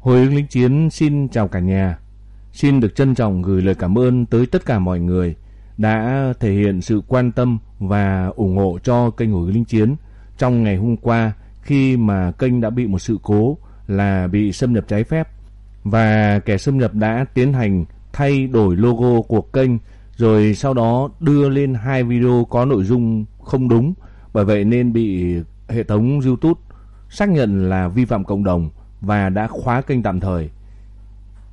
Hồi ứng lính chiến xin chào cả nhà. Xin được trân trọng gửi lời cảm ơn tới tất cả mọi người đã thể hiện sự quan tâm và ủng hộ cho kênh Hồi ứng lính chiến trong ngày hôm qua khi mà kênh đã bị một sự cố là bị xâm nhập trái phép và kẻ xâm nhập đã tiến hành thay đổi logo của kênh, rồi sau đó đưa lên hai video có nội dung không đúng, bởi vậy nên bị hệ thống YouTube xác nhận là vi phạm cộng đồng và đã khóa kênh tạm thời.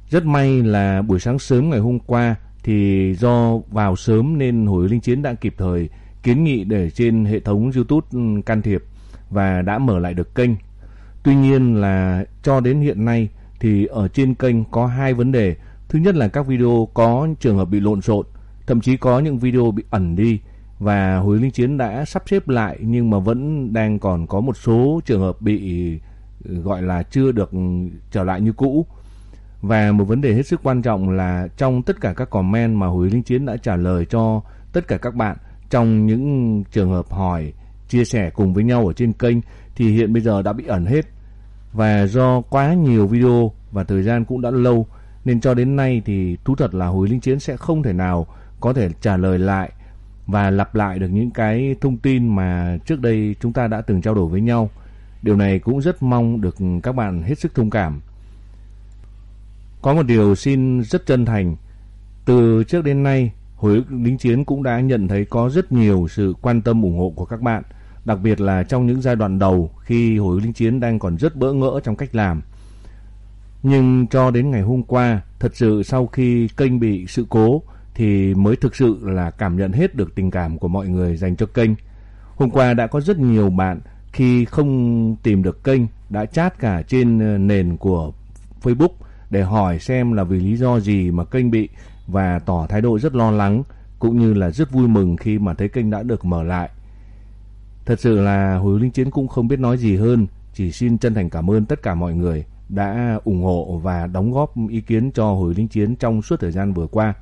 Rất may là buổi sáng sớm ngày hôm qua thì do vào sớm nên Hồi Linh Chiến đã kịp thời kiến nghị để trên hệ thống YouTube ừ, can thiệp và đã mở lại được kênh. Tuy nhiên là cho đến hiện nay thì ở trên kênh có hai vấn đề. Thứ nhất là các video có trường hợp bị lộn xộn, thậm chí có những video bị ẩn đi và Hồi Linh Chiến đã sắp xếp lại nhưng mà vẫn đang còn có một số trường hợp bị gọi là chưa được trở lại như cũ. Và một vấn đề hết sức quan trọng là trong tất cả các comment mà Hồi Linh Chiến đã trả lời cho tất cả các bạn trong những trường hợp hỏi, chia sẻ cùng với nhau ở trên kênh thì hiện bây giờ đã bị ẩn hết. Và do quá nhiều video và thời gian cũng đã lâu nên cho đến nay thì thú thật là Hồi Linh Chiến sẽ không thể nào có thể trả lời lại và lặp lại được những cái thông tin mà trước đây chúng ta đã từng trao đổi với nhau. Điều này cũng rất mong được các bạn hết sức thông cảm. Có một điều xin rất chân thành. Từ trước đến nay, Hồi ức lính chiến cũng đã nhận thấy có rất nhiều sự quan tâm ủng hộ của các bạn. Đặc biệt là trong những giai đoạn đầu khi Hồi ức lính chiến đang còn rất bỡ ngỡ trong cách làm. Nhưng cho đến ngày hôm qua, thật sự sau khi kênh bị sự cố thì mới thực sự là cảm nhận hết được tình cảm của mọi người dành cho kênh. Hôm qua đã có rất nhiều bạn khi không tìm được kênh đã chat cả trên ờ, nền của Facebook để hỏi xem là vì lý do gì mà kênh bị và tỏ thái độ rất lo lắng cũng như là rất vui mừng khi mà thấy kênh đã được mở lại. Thật sự là Hồi Linh Chiến cũng không biết nói gì hơn, chỉ xin chân thành cảm ơn tất cả mọi người đã ủng hộ và đóng góp ý kiến cho Hồi Linh Chiến trong suốt thời gian vừa qua.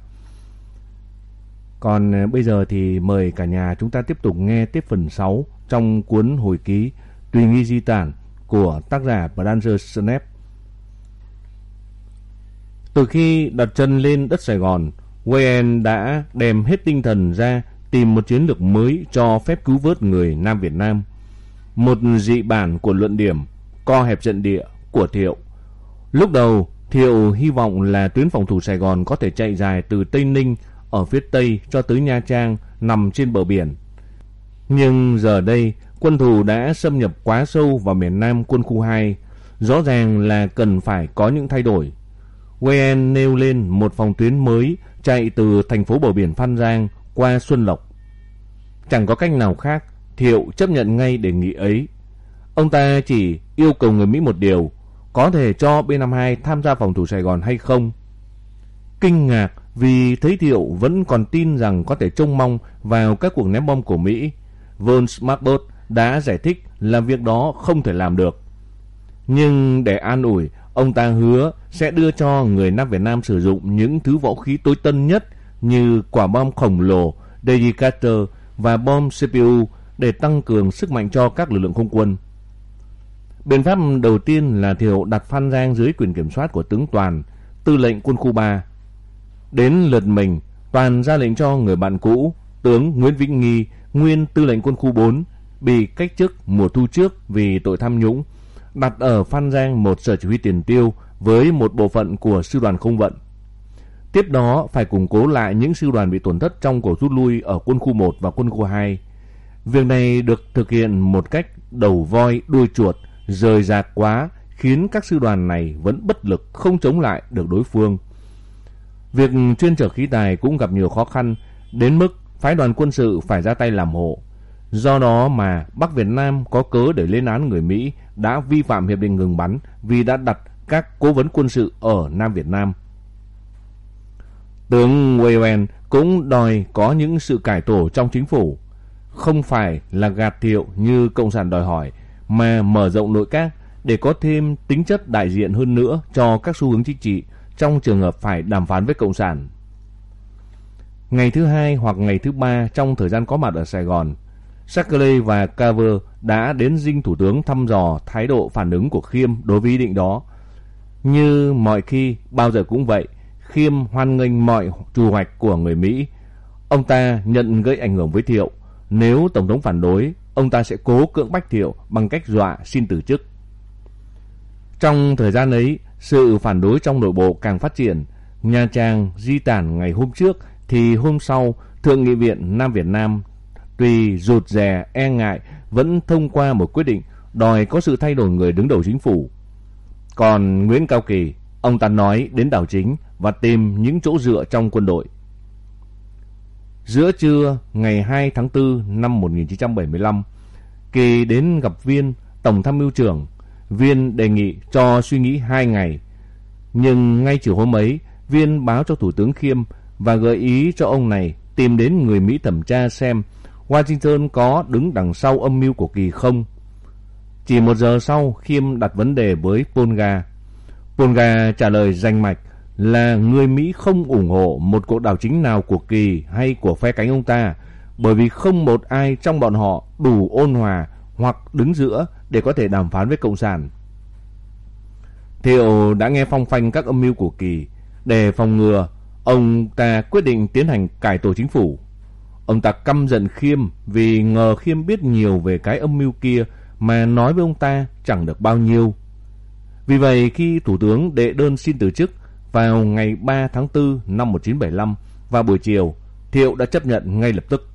Còn ờ, bây giờ thì mời cả nhà chúng ta tiếp tục nghe tiếp phần 6 trong cuốn hồi ký Tùy nghi di tản của tác giả Branger Snap. Từ khi đặt chân lên đất Sài Gòn, Wayne đã đem hết tinh thần ra tìm một chiến lược mới cho phép cứu vớt người Nam Việt Nam. Một dị bản của luận điểm co hẹp trận địa của Thiệu. Lúc đầu, Thiệu hy vọng là tuyến phòng thủ Sài Gòn có thể chạy dài từ Tây Ninh ở phía Tây cho tới Nha Trang nằm trên bờ biển. Nhưng giờ đây, quân thù đã xâm nhập quá sâu vào miền Nam quân khu 2, rõ ràng là cần phải có những thay đổi. Wayen nêu lên một phòng tuyến mới chạy từ thành phố bờ biển Phan Giang qua Xuân Lộc. Chẳng có cách nào khác, Thiệu chấp nhận ngay đề nghị ấy. Ông ta chỉ yêu cầu người Mỹ một điều, có thể cho B-52 tham gia phòng thủ Sài Gòn hay không. Kinh ngạc vì thấy Thiệu vẫn còn tin rằng có thể trông mong vào các cuộc ném bom của Mỹ. Von Smartbot đã giải thích là việc đó không thể làm được. Nhưng để an ủi, ông ta hứa sẽ đưa cho người Nam Việt Nam sử dụng những thứ vũ khí tối tân nhất như quả bom khổng lồ, Dedicator và bom CPU để tăng cường sức mạnh cho các lực lượng không quân. Biện pháp đầu tiên là Thiệu đặt Phan Giang dưới quyền kiểm soát của tướng Toàn, tư lệnh quân khu 3 Đến lượt mình, Toàn ra lệnh cho người bạn cũ, tướng Nguyễn Vĩnh Nghi, nguyên tư lệnh quân khu 4, bị cách chức mùa thu trước vì tội tham nhũng, đặt ở Phan Giang một sở chỉ huy tiền tiêu với một bộ phận của sư đoàn không vận. Tiếp đó phải củng cố lại những sư đoàn bị tổn thất trong cuộc rút lui ở quân khu 1 và quân khu 2. Việc này được thực hiện một cách đầu voi đuôi chuột, rời rạc quá khiến các sư đoàn này vẫn bất lực không chống lại được đối phương. Việc chuyên trở khí tài cũng gặp nhiều khó khăn, đến mức phái đoàn quân sự phải ra tay làm hộ. Do đó mà Bắc Việt Nam có cớ để lên án người Mỹ đã vi phạm hiệp định ngừng bắn vì đã đặt các cố vấn quân sự ở Nam Việt Nam. Tướng Weywen cũng đòi có những sự cải tổ trong chính phủ, không phải là gạt thiệu như Cộng sản đòi hỏi, mà mở rộng nội các để có thêm tính chất đại diện hơn nữa cho các xu hướng chính trị trong trường hợp phải đàm phán với Cộng sản. Ngày thứ hai hoặc ngày thứ ba trong thời gian có mặt ở Sài Gòn, Shackley và Carver đã đến dinh thủ tướng thăm dò thái độ phản ứng của Khiêm đối với ý định đó. Như mọi khi, bao giờ cũng vậy, Khiêm hoan nghênh mọi trù hoạch của người Mỹ. Ông ta nhận gây ảnh hưởng với Thiệu. Nếu Tổng thống phản đối, ông ta sẽ cố cưỡng bách Thiệu bằng cách dọa xin từ chức. Trong thời gian ấy, sự phản đối trong nội bộ càng phát triển. Nha Trang di tản ngày hôm trước thì hôm sau Thượng nghị viện Nam Việt Nam tuy rụt rè e ngại vẫn thông qua một quyết định đòi có sự thay đổi người đứng đầu chính phủ. Còn Nguyễn Cao Kỳ, ông ta nói đến đảo chính và tìm những chỗ dựa trong quân đội. Giữa trưa ngày 2 tháng 4 năm 1975, Kỳ đến gặp Viên, Tổng tham mưu trưởng. Viên đề nghị cho suy nghĩ 2 ngày. Nhưng ngay chiều hôm ấy, Viên báo cho Thủ tướng Khiêm và gợi ý cho ông này tìm đến người Mỹ thẩm tra xem Washington có đứng đằng sau âm mưu của Kỳ không. Chỉ một giờ sau, Khiêm đặt vấn đề với Polga. Polga trả lời danh mạch là người Mỹ không ủng hộ một cuộc đảo chính nào của Kỳ hay của phe cánh ông ta, bởi vì không một ai trong bọn họ đủ ôn hòa hoặc đứng giữa để có thể đàm phán với Cộng sản. Thiệu đã nghe phong phanh các âm mưu của Kỳ. Để phòng ngừa, ông ta quyết định tiến hành cải tổ chính phủ. Ông ta căm giận Khiêm vì ngờ Khiêm biết nhiều về cái âm mưu kia mà nói với ông ta chẳng được bao nhiêu. Vì vậy khi Thủ tướng đệ đơn xin từ chức vào ngày 3 tháng 4 năm 1975 vào buổi chiều, Thiệu đã chấp nhận ngay lập tức.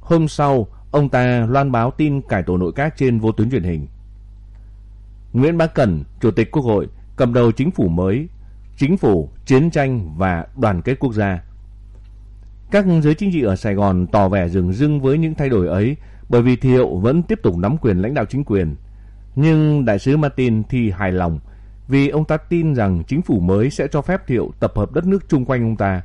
Hôm sau, ông ta loan báo tin cải tổ nội các trên vô tuyến truyền hình. Nguyễn Bá Cẩn, Chủ tịch Quốc hội, cầm đầu chính phủ mới, chính phủ, chiến tranh và đoàn kết quốc gia. Các giới chính trị ở Sài Gòn tỏ vẻ rừng rưng với những thay đổi ấy bởi vì Thiệu vẫn tiếp tục nắm quyền lãnh đạo chính quyền. Nhưng đại sứ Martin thì hài lòng vì ông ta tin rằng chính phủ mới sẽ cho phép Thiệu tập hợp đất nước chung quanh ông ta.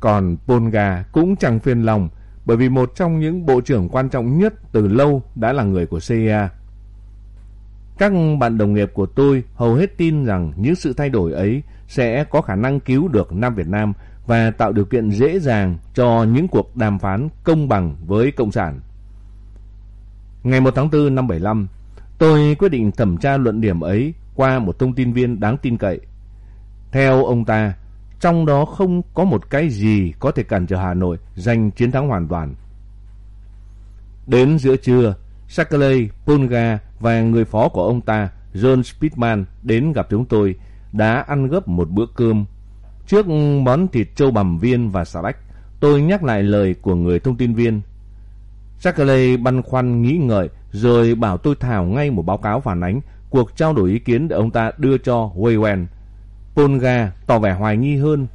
Còn Polga cũng chẳng phiền lòng bởi vì một trong những bộ trưởng quan trọng nhất từ lâu đã là người của CIA. Các bạn đồng nghiệp của tôi hầu hết tin rằng những sự thay đổi ấy sẽ có khả năng cứu được Nam Việt Nam và tạo điều kiện dễ dàng cho những cuộc đàm phán công bằng với Cộng sản. Ngày 1 tháng 4 năm 75, tôi quyết định thẩm tra luận điểm ấy qua một thông tin viên đáng tin cậy. Theo ông ta, trong đó không có một cái gì có thể cản trở Hà Nội giành chiến thắng hoàn toàn. Đến giữa trưa, Shackley, Polga và người phó của ông ta, John Spitman đến gặp chúng tôi đã ăn gấp một bữa cơm. Trước món thịt trâu bằm viên và xà lách, tôi nhắc lại lời của người thông tin viên. Shackley băn khoăn nghĩ ngợi rồi bảo tôi thảo ngay một báo cáo phản ánh cuộc trao đổi ý kiến để ông ta đưa cho Waywen. Polga tỏ vẻ hoài nghi hơn.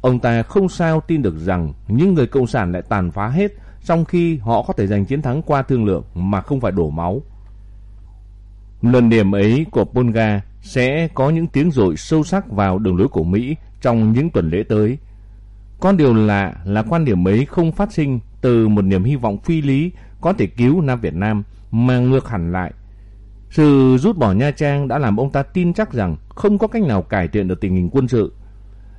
Ông ta không sao tin được rằng những người cộng sản lại tàn phá hết trong khi họ có thể giành chiến thắng qua thương lượng mà không phải đổ máu. Lần điểm ấy của Polga sẽ có những tiếng rội sâu sắc vào đường lối của Mỹ trong những tuần lễ tới. Con điều lạ là quan điểm ấy không phát sinh từ một niềm hy vọng phi lý có thể cứu Nam Việt Nam mà ngược hẳn lại sự rút bỏ Nha Trang đã làm ông ta tin chắc rằng không có cách nào cải thiện được tình hình quân sự.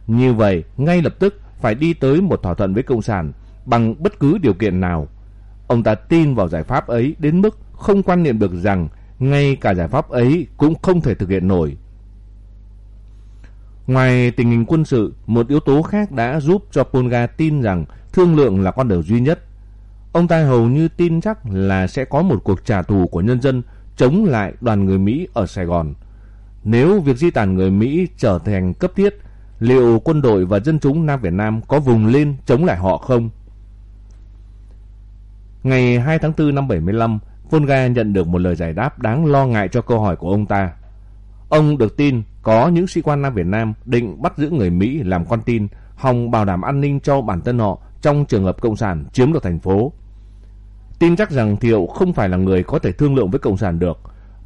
Như vậy, ngay lập tức phải đi tới một thỏa thuận với Cộng sản bằng bất cứ điều kiện nào. Ông ta tin vào giải pháp ấy đến mức không quan niệm được rằng ngay cả giải pháp ấy cũng không thể thực hiện nổi. Ngoài tình hình quân sự, một yếu tố khác đã giúp cho Polga tin rằng thương lượng là con đường duy nhất. Ông ta hầu như tin chắc là sẽ có một cuộc trả thù của nhân dân chống lại đoàn người Mỹ ở Sài Gòn. Nếu việc di tản người Mỹ trở thành cấp thiết, liệu quân đội và dân chúng Nam Việt Nam có vùng lên chống lại họ không? Ngày 2 tháng 4 năm 75, Volga nhận được một lời giải đáp đáng lo ngại cho câu hỏi của ông ta. Ông được tin có những sĩ quan Nam Việt Nam định bắt giữ người Mỹ làm con tin, hòng bảo đảm an ninh cho bản thân họ trong trường hợp Cộng sản chiếm được thành phố. Tin chắc rằng Thiệu không phải là người có thể thương lượng với Cộng sản được.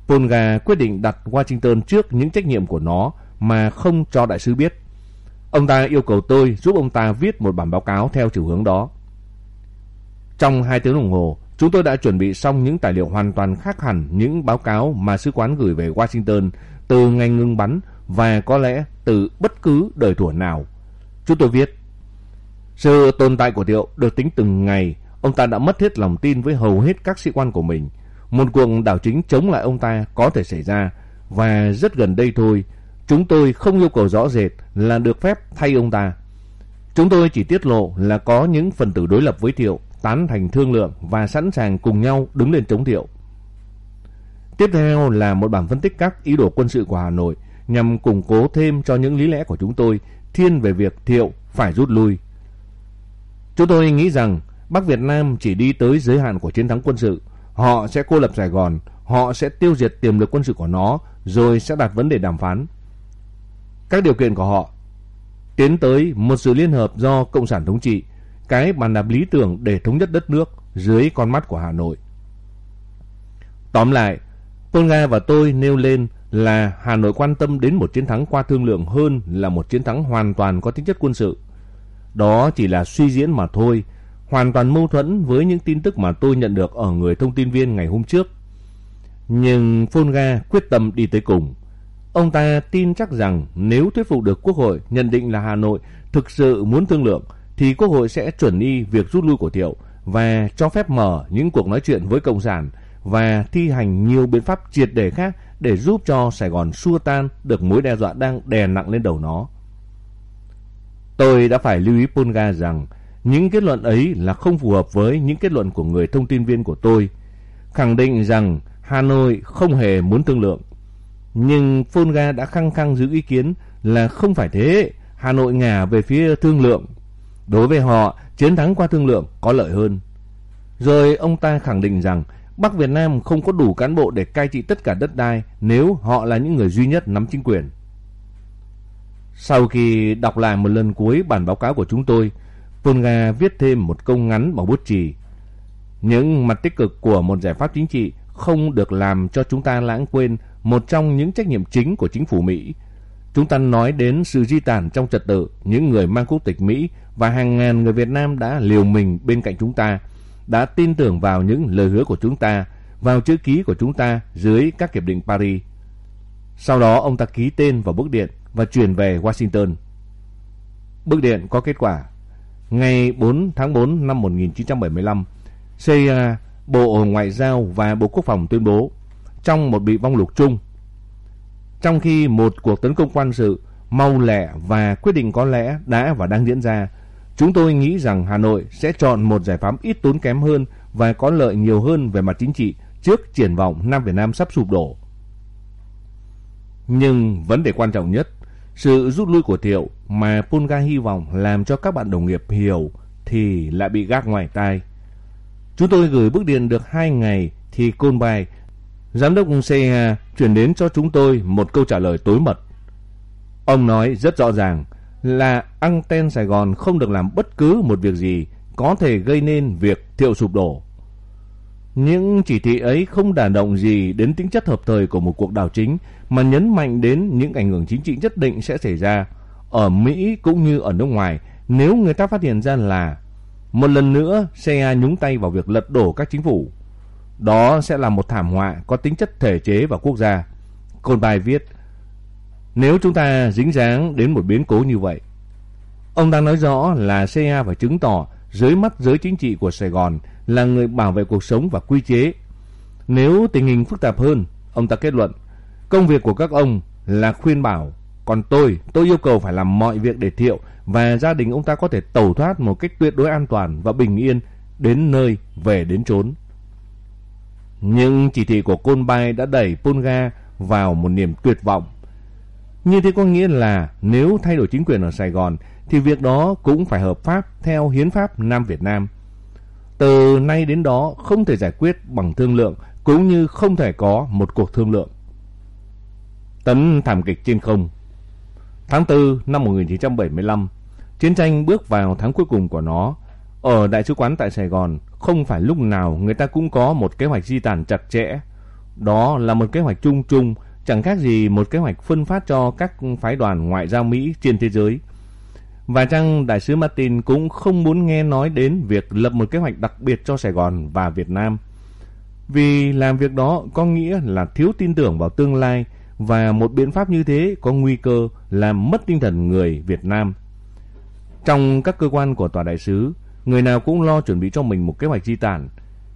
Polga quyết định đặt Washington trước những trách nhiệm của nó mà không cho đại sứ biết. Ông ta yêu cầu tôi giúp ông ta viết một bản báo cáo theo chiều hướng đó. Trong hai tiếng đồng hồ, chúng tôi đã chuẩn bị xong những tài liệu hoàn toàn khác hẳn những báo cáo mà sứ quán gửi về Washington từ ngày ngưng bắn và có lẽ từ bất cứ đời tuổi nào. Chúng tôi viết, sự tồn tại của Thiệu được tính từng ngày ông ta đã mất hết lòng tin với hầu hết các sĩ quan của mình. Một cuộc đảo chính chống lại ông ta có thể xảy ra và rất gần đây thôi, Chúng tôi không yêu cầu rõ rệt là được phép thay ông ta. Chúng tôi chỉ tiết lộ là có những phần tử đối lập với Thiệu tán thành thương lượng và sẵn sàng cùng nhau đứng lên chống Thiệu. Tiếp theo là một bản phân tích các ý đồ quân sự của Hà Nội nhằm củng cố thêm cho những lý lẽ của chúng tôi thiên về việc Thiệu phải rút lui. Chúng tôi nghĩ rằng Bắc Việt Nam chỉ đi tới giới hạn của chiến thắng quân sự. Họ sẽ cô lập Sài Gòn, họ sẽ tiêu diệt tiềm lực quân sự của nó, rồi sẽ đặt vấn đề đàm phán. Các điều kiện của họ tiến tới một sự liên hợp do Cộng sản thống trị, cái bàn đạp lý tưởng để thống nhất đất nước dưới con mắt của Hà Nội. Tóm lại, Polga và tôi nêu lên là Hà Nội quan tâm đến một chiến thắng qua thương lượng hơn là một chiến thắng hoàn toàn có tính chất quân sự. Đó chỉ là suy diễn mà thôi, hoàn toàn mâu thuẫn với những tin tức mà tôi nhận được ở người thông tin viên ngày hôm trước. Nhưng Folga quyết tâm đi tới cùng. Ông ta tin chắc rằng nếu thuyết phục được Quốc hội nhận định là Hà Nội thực sự muốn thương lượng, thì Quốc hội sẽ chuẩn y việc rút lui của Thiệu và cho phép mở những cuộc nói chuyện với Cộng sản và thi hành nhiều biện pháp triệt để khác để giúp cho Sài Gòn xua tan được mối đe dọa đang đè nặng lên đầu nó. Tôi đã phải lưu ý Polga rằng những kết luận ấy là không phù hợp với những kết luận của người thông tin viên của tôi, khẳng định rằng Hà Nội không hề muốn thương lượng. Nhưng Polga đã khăng khăng giữ ý kiến là không phải thế, Hà Nội ngả về phía thương lượng. Đối với họ, chiến thắng qua thương lượng có lợi hơn. Rồi ông ta khẳng định rằng Bắc Việt Nam không có đủ cán bộ để cai trị tất cả đất đai nếu họ là những người duy nhất nắm chính quyền. Sau khi đọc lại một lần cuối bản báo cáo của chúng tôi, Polga viết thêm một câu ngắn bằng bút chì. Những mặt tích cực của một giải pháp chính trị không được làm cho chúng ta lãng quên một trong những trách nhiệm chính của chính phủ Mỹ. Chúng ta nói đến sự di tản trong trật tự những người mang quốc tịch Mỹ và hàng ngàn người Việt Nam đã liều mình bên cạnh chúng ta, đã tin tưởng vào những lời hứa của chúng ta, vào chữ ký của chúng ta dưới các hiệp định Paris. Sau đó ông ta ký tên vào bức điện và chuyển về Washington. Bức điện có kết quả. Ngày 4 tháng 4 năm 1975, CIA, Bộ Ngoại giao và Bộ Quốc phòng tuyên bố trong một bị vong lục chung. Trong khi một cuộc tấn công quân sự mau lẹ và quyết định có lẽ đã và đang diễn ra, chúng tôi nghĩ rằng Hà Nội sẽ chọn một giải pháp ít tốn kém hơn và có lợi nhiều hơn về mặt chính trị trước triển vọng Nam Việt Nam sắp sụp đổ. Nhưng vấn đề quan trọng nhất sự rút lui của Thiệu mà Pulga hy vọng làm cho các bạn đồng nghiệp hiểu thì lại bị gác ngoài tai. Chúng tôi gửi bức điện được 2 ngày thì Côn Bài, giám đốc CIA à, chuyển đến cho chúng tôi một câu trả lời tối mật. Ông nói rất rõ ràng là anten Sài Gòn không được làm bất cứ một việc gì có thể gây nên việc Thiệu sụp đổ. Những chỉ thị ấy không đả động gì đến tính chất hợp thời của một cuộc đảo chính, mà nhấn mạnh đến những ảnh hưởng chính trị nhất định sẽ xảy ra ở Mỹ cũng như ở nước ngoài nếu người ta phát hiện ra là một lần nữa CIA nhúng tay vào việc lật đổ các chính phủ. Đó sẽ là một thảm họa có tính chất thể chế và quốc gia. Côn bài viết, nếu chúng ta dính dáng đến một biến cố như vậy, ông ta nói rõ là CIA phải chứng tỏ dưới mắt giới chính trị của Sài Gòn là người bảo vệ cuộc sống và quy chế. Nếu tình hình phức tạp hơn, ông ta kết luận, công việc của các ông là khuyên bảo, còn tôi, tôi yêu cầu phải làm mọi việc để Thiệu và gia đình ông ta có thể tẩu thoát một cách tuyệt đối an toàn và bình yên đến nơi về đến chốn. Nhưng chỉ thị của Côn Bay đã đẩy Polga vào một niềm tuyệt vọng. Như thế có nghĩa là nếu thay đổi chính quyền ở Sài Gòn thì việc đó cũng phải hợp pháp theo hiến pháp Nam Việt Nam. Từ nay đến đó không thể giải quyết bằng thương lượng cũng như không thể có một cuộc thương lượng. Tấn thảm kịch trên không Tháng 4 năm 1975, chiến tranh bước vào tháng cuối cùng của nó. Ở Đại sứ quán tại Sài Gòn, không phải lúc nào người ta cũng có một kế hoạch di tản chặt chẽ. Đó là một kế hoạch chung chung, chẳng khác gì một kế hoạch phân phát cho các phái đoàn ngoại giao Mỹ trên thế giới. Và chăng Đại sứ Martin cũng không muốn nghe nói đến việc lập một kế hoạch đặc biệt cho Sài Gòn và Việt Nam. Vì làm việc đó có nghĩa là thiếu tin tưởng vào tương lai và một biện pháp như thế có nguy cơ làm mất tinh thần người Việt Nam. Trong các cơ quan của tòa đại sứ, người nào cũng lo chuẩn bị cho mình một kế hoạch di tản.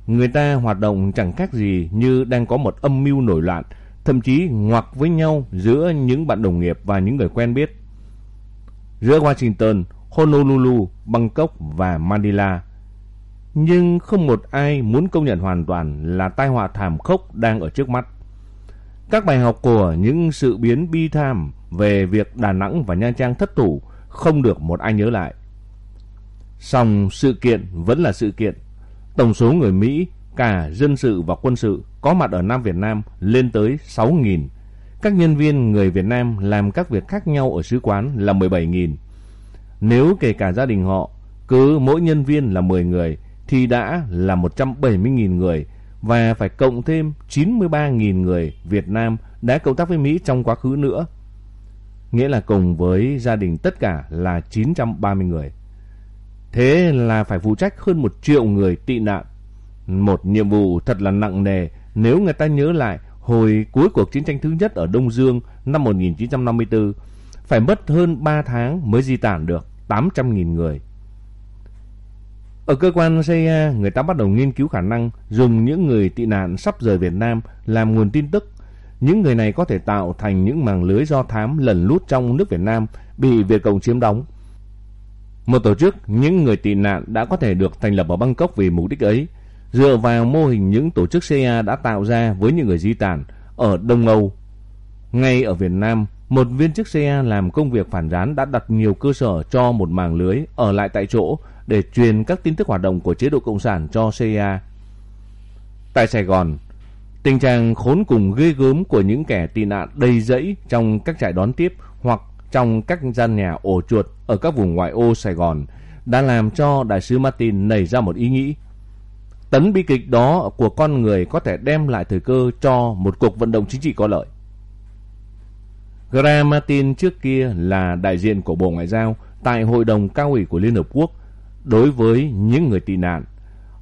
Người ta hoạt động chẳng khác gì như đang có một âm mưu nổi loạn thậm chí ngoặc với nhau giữa những bạn đồng nghiệp và những người quen biết. Giữa Washington, Honolulu, Bangkok và Manila. Nhưng không một ai muốn công nhận hoàn toàn là tai họa thảm khốc đang ở trước mắt. Các bài học của những sự biến bi thảm về việc Đà Nẵng và Nha Trang thất thủ không được một ai nhớ lại. Song sự kiện vẫn là sự kiện. Tổng số người Mỹ, cả dân sự và quân sự có mặt ở Nam Việt Nam lên tới 6.000. Các nhân viên người Việt Nam làm các việc khác nhau ở sứ quán là 17.000. Nếu kể cả gia đình họ, cứ mỗi nhân viên là 10 người thì đã là 170.000 người và phải cộng thêm 93.000 người Việt Nam đã cộng tác với Mỹ trong quá khứ nữa. Nghĩa là cùng với gia đình tất cả là 930 người. Thế là phải phụ trách hơn một triệu người tị nạn. Một nhiệm vụ thật là nặng nề nếu người ta nhớ lại hồi cuối cuộc chiến tranh thứ nhất ở Đông Dương năm 1954, phải mất hơn 3 tháng mới di tản được 800.000 người. Ở cơ quan CIA, người ta bắt đầu nghiên cứu khả năng dùng những người tị nạn sắp rời Việt Nam làm nguồn tin tức. Những người này có thể tạo thành những màng lưới do thám lẩn lút trong nước Việt Nam bị Việt Cộng chiếm đóng. Một tổ chức những người tị nạn đã có thể được thành lập ở Bangkok vì mục đích ấy, dựa vào mô hình những tổ chức CIA đã tạo ra với những người di tản ở Đông Âu. Ngay ở Việt Nam, một viên chức CIA làm công việc phản gián đã đặt nhiều cơ sở cho một màng lưới ở lại tại chỗ để truyền các tin tức hoạt động của chế độ Cộng sản cho CIA. Tại Sài Gòn, tình trạng khốn cùng ghê gớm của những kẻ tị nạn đầy rẫy trong các trại đón tiếp trong các gian nhà ổ chuột ở các vùng ngoại ô Sài Gòn đã làm cho đại sứ Martin nảy ra một ý nghĩ. Tấn bi kịch đó của con người có thể đem lại thời cơ cho một cuộc vận động chính trị có lợi. Graham Martin trước kia là đại diện của Bộ Ngoại giao tại Hội đồng Cao ủy của Liên Hợp Quốc đối với những người tị nạn.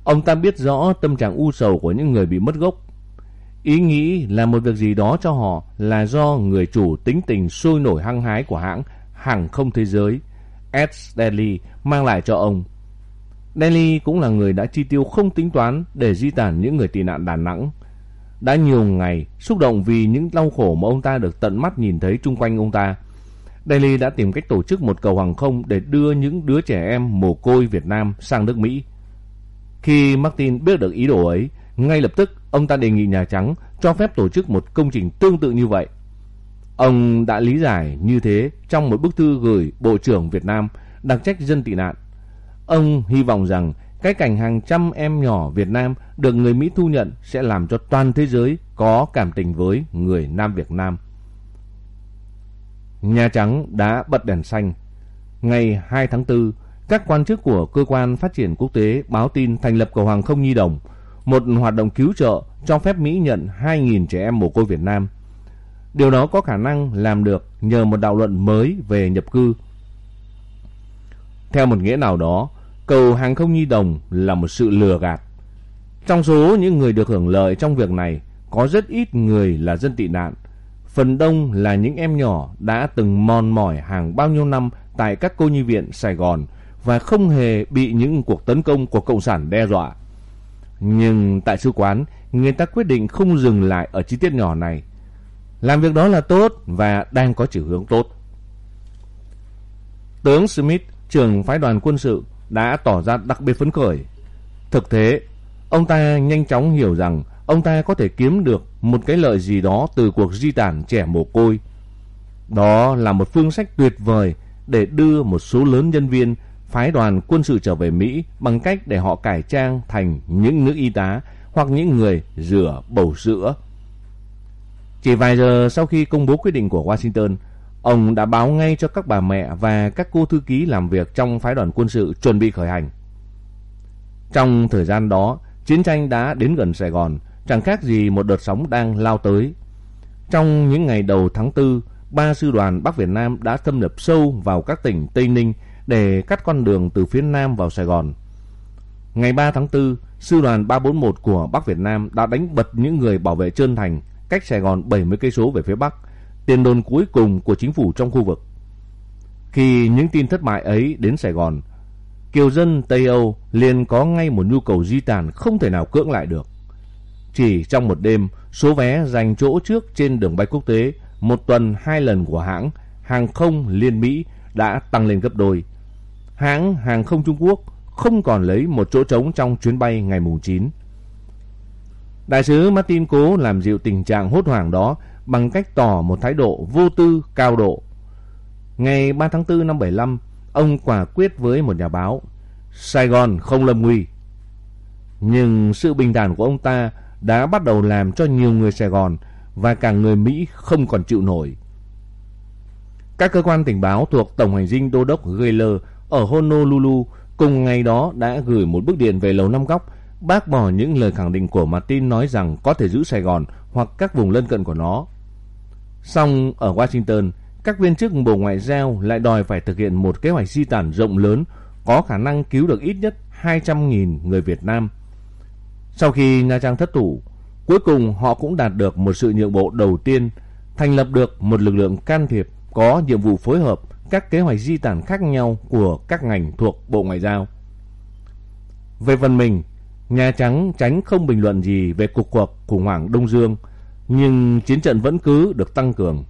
Ông ta biết rõ tâm trạng u sầu của những người bị mất gốc. Ý nghĩ là một việc gì đó cho họ là do người chủ tính tình sôi nổi hăng hái của hãng hàng không thế giới Ed Stanley mang lại cho ông. Daly cũng là người đã chi tiêu không tính toán để di tản những người tị nạn Đà Nẵng. Đã nhiều ngày xúc động vì những đau khổ mà ông ta được tận mắt nhìn thấy chung quanh ông ta. Daly đã tìm cách tổ chức một cầu hàng không để đưa những đứa trẻ em mồ côi Việt Nam sang nước Mỹ. Khi Martin biết được ý đồ ấy, ngay lập tức ông ta đề nghị Nhà Trắng cho phép tổ chức một công trình tương tự như vậy. Ông đã lý giải như thế trong một bức thư gửi Bộ trưởng Việt Nam đặc trách dân tị nạn. Ông hy vọng rằng cái cảnh hàng trăm em nhỏ Việt Nam được người Mỹ thu nhận sẽ làm cho toàn thế giới có cảm tình với người Nam Việt Nam. Nhà Trắng đã bật đèn xanh. Ngày 2 tháng 4, các quan chức của Cơ quan Phát triển Quốc tế báo tin thành lập cầu hàng không nhi đồng, một hoạt động cứu trợ cho phép Mỹ nhận 2.000 trẻ em mồ côi Việt Nam. Điều đó có khả năng làm được nhờ một đạo luận mới về nhập cư. Theo một nghĩa nào đó, cầu hàng không nhi đồng là một sự lừa gạt. Trong số những người được hưởng lợi trong việc này, có rất ít người là dân tị nạn. Phần đông là những em nhỏ đã từng mòn mỏi hàng bao nhiêu năm tại các cô nhi viện Sài Gòn và không hề bị những cuộc tấn công của Cộng sản đe dọa. Nhưng tại sứ quán, người ta quyết định không dừng lại ở chi tiết nhỏ này. Làm việc đó là tốt và đang có chiều hướng tốt. Tướng Smith, trưởng phái đoàn quân sự, đã tỏ ra đặc biệt phấn khởi. Thực tế, ông ta nhanh chóng hiểu rằng ông ta có thể kiếm được một cái lợi gì đó từ cuộc di tản trẻ mồ côi. Đó là một phương sách tuyệt vời để đưa một số lớn nhân viên phái đoàn quân sự trở về Mỹ bằng cách để họ cải trang thành những nữ y tá hoặc những người rửa bầu sữa. Chỉ vài giờ sau khi công bố quyết định của Washington, ông đã báo ngay cho các bà mẹ và các cô thư ký làm việc trong phái đoàn quân sự chuẩn bị khởi hành. Trong thời gian đó, chiến tranh đã đến gần Sài Gòn, chẳng khác gì một đợt sóng đang lao tới. Trong những ngày đầu tháng 4, ba sư đoàn Bắc Việt Nam đã thâm nhập sâu vào các tỉnh Tây Ninh để cắt con đường từ phía Nam vào Sài Gòn. Ngày 3 tháng 4, sư đoàn 341 của Bắc Việt Nam đã đánh bật những người bảo vệ Trơn Thành cách Sài Gòn 70 cây số về phía bắc, tiền đồn cuối cùng của chính phủ trong khu vực. Khi những tin thất bại ấy đến Sài Gòn, kiều dân Tây Âu liền có ngay một nhu cầu di tản không thể nào cưỡng lại được. Chỉ trong một đêm, số vé dành chỗ trước trên đường bay quốc tế một tuần hai lần của hãng hàng không liên Mỹ đã tăng lên gấp đôi. Hãng hàng không Trung Quốc không còn lấy một chỗ trống trong chuyến bay ngày mùng 9. Đại sứ Martin cố làm dịu tình trạng hốt hoảng đó bằng cách tỏ một thái độ vô tư cao độ. Ngày 3 tháng 4 năm 75, ông quả quyết với một nhà báo, Sài Gòn không lâm nguy. Nhưng sự bình thản của ông ta đã bắt đầu làm cho nhiều người Sài Gòn và cả người Mỹ không còn chịu nổi. Các cơ quan tình báo thuộc Tổng hành dinh Đô đốc Geller ở Honolulu cùng ngày đó đã gửi một bức điện về Lầu Năm Góc bác bỏ những lời khẳng định của Martin nói rằng có thể giữ Sài Gòn hoặc các vùng lân cận của nó. Song ở Washington, các viên chức Bộ Ngoại giao lại đòi phải thực hiện một kế hoạch di tản rộng lớn có khả năng cứu được ít nhất 200.000 người Việt Nam. Sau khi Nha Trang thất thủ, cuối cùng họ cũng đạt được một sự nhượng bộ đầu tiên, thành lập được một lực lượng can thiệp có nhiệm vụ phối hợp các kế hoạch di tản khác nhau của các ngành thuộc Bộ Ngoại giao. Về phần mình, Nhà Trắng tránh không bình luận gì về cuộc cuộc khủng hoảng Đông Dương, nhưng chiến trận vẫn cứ được tăng cường.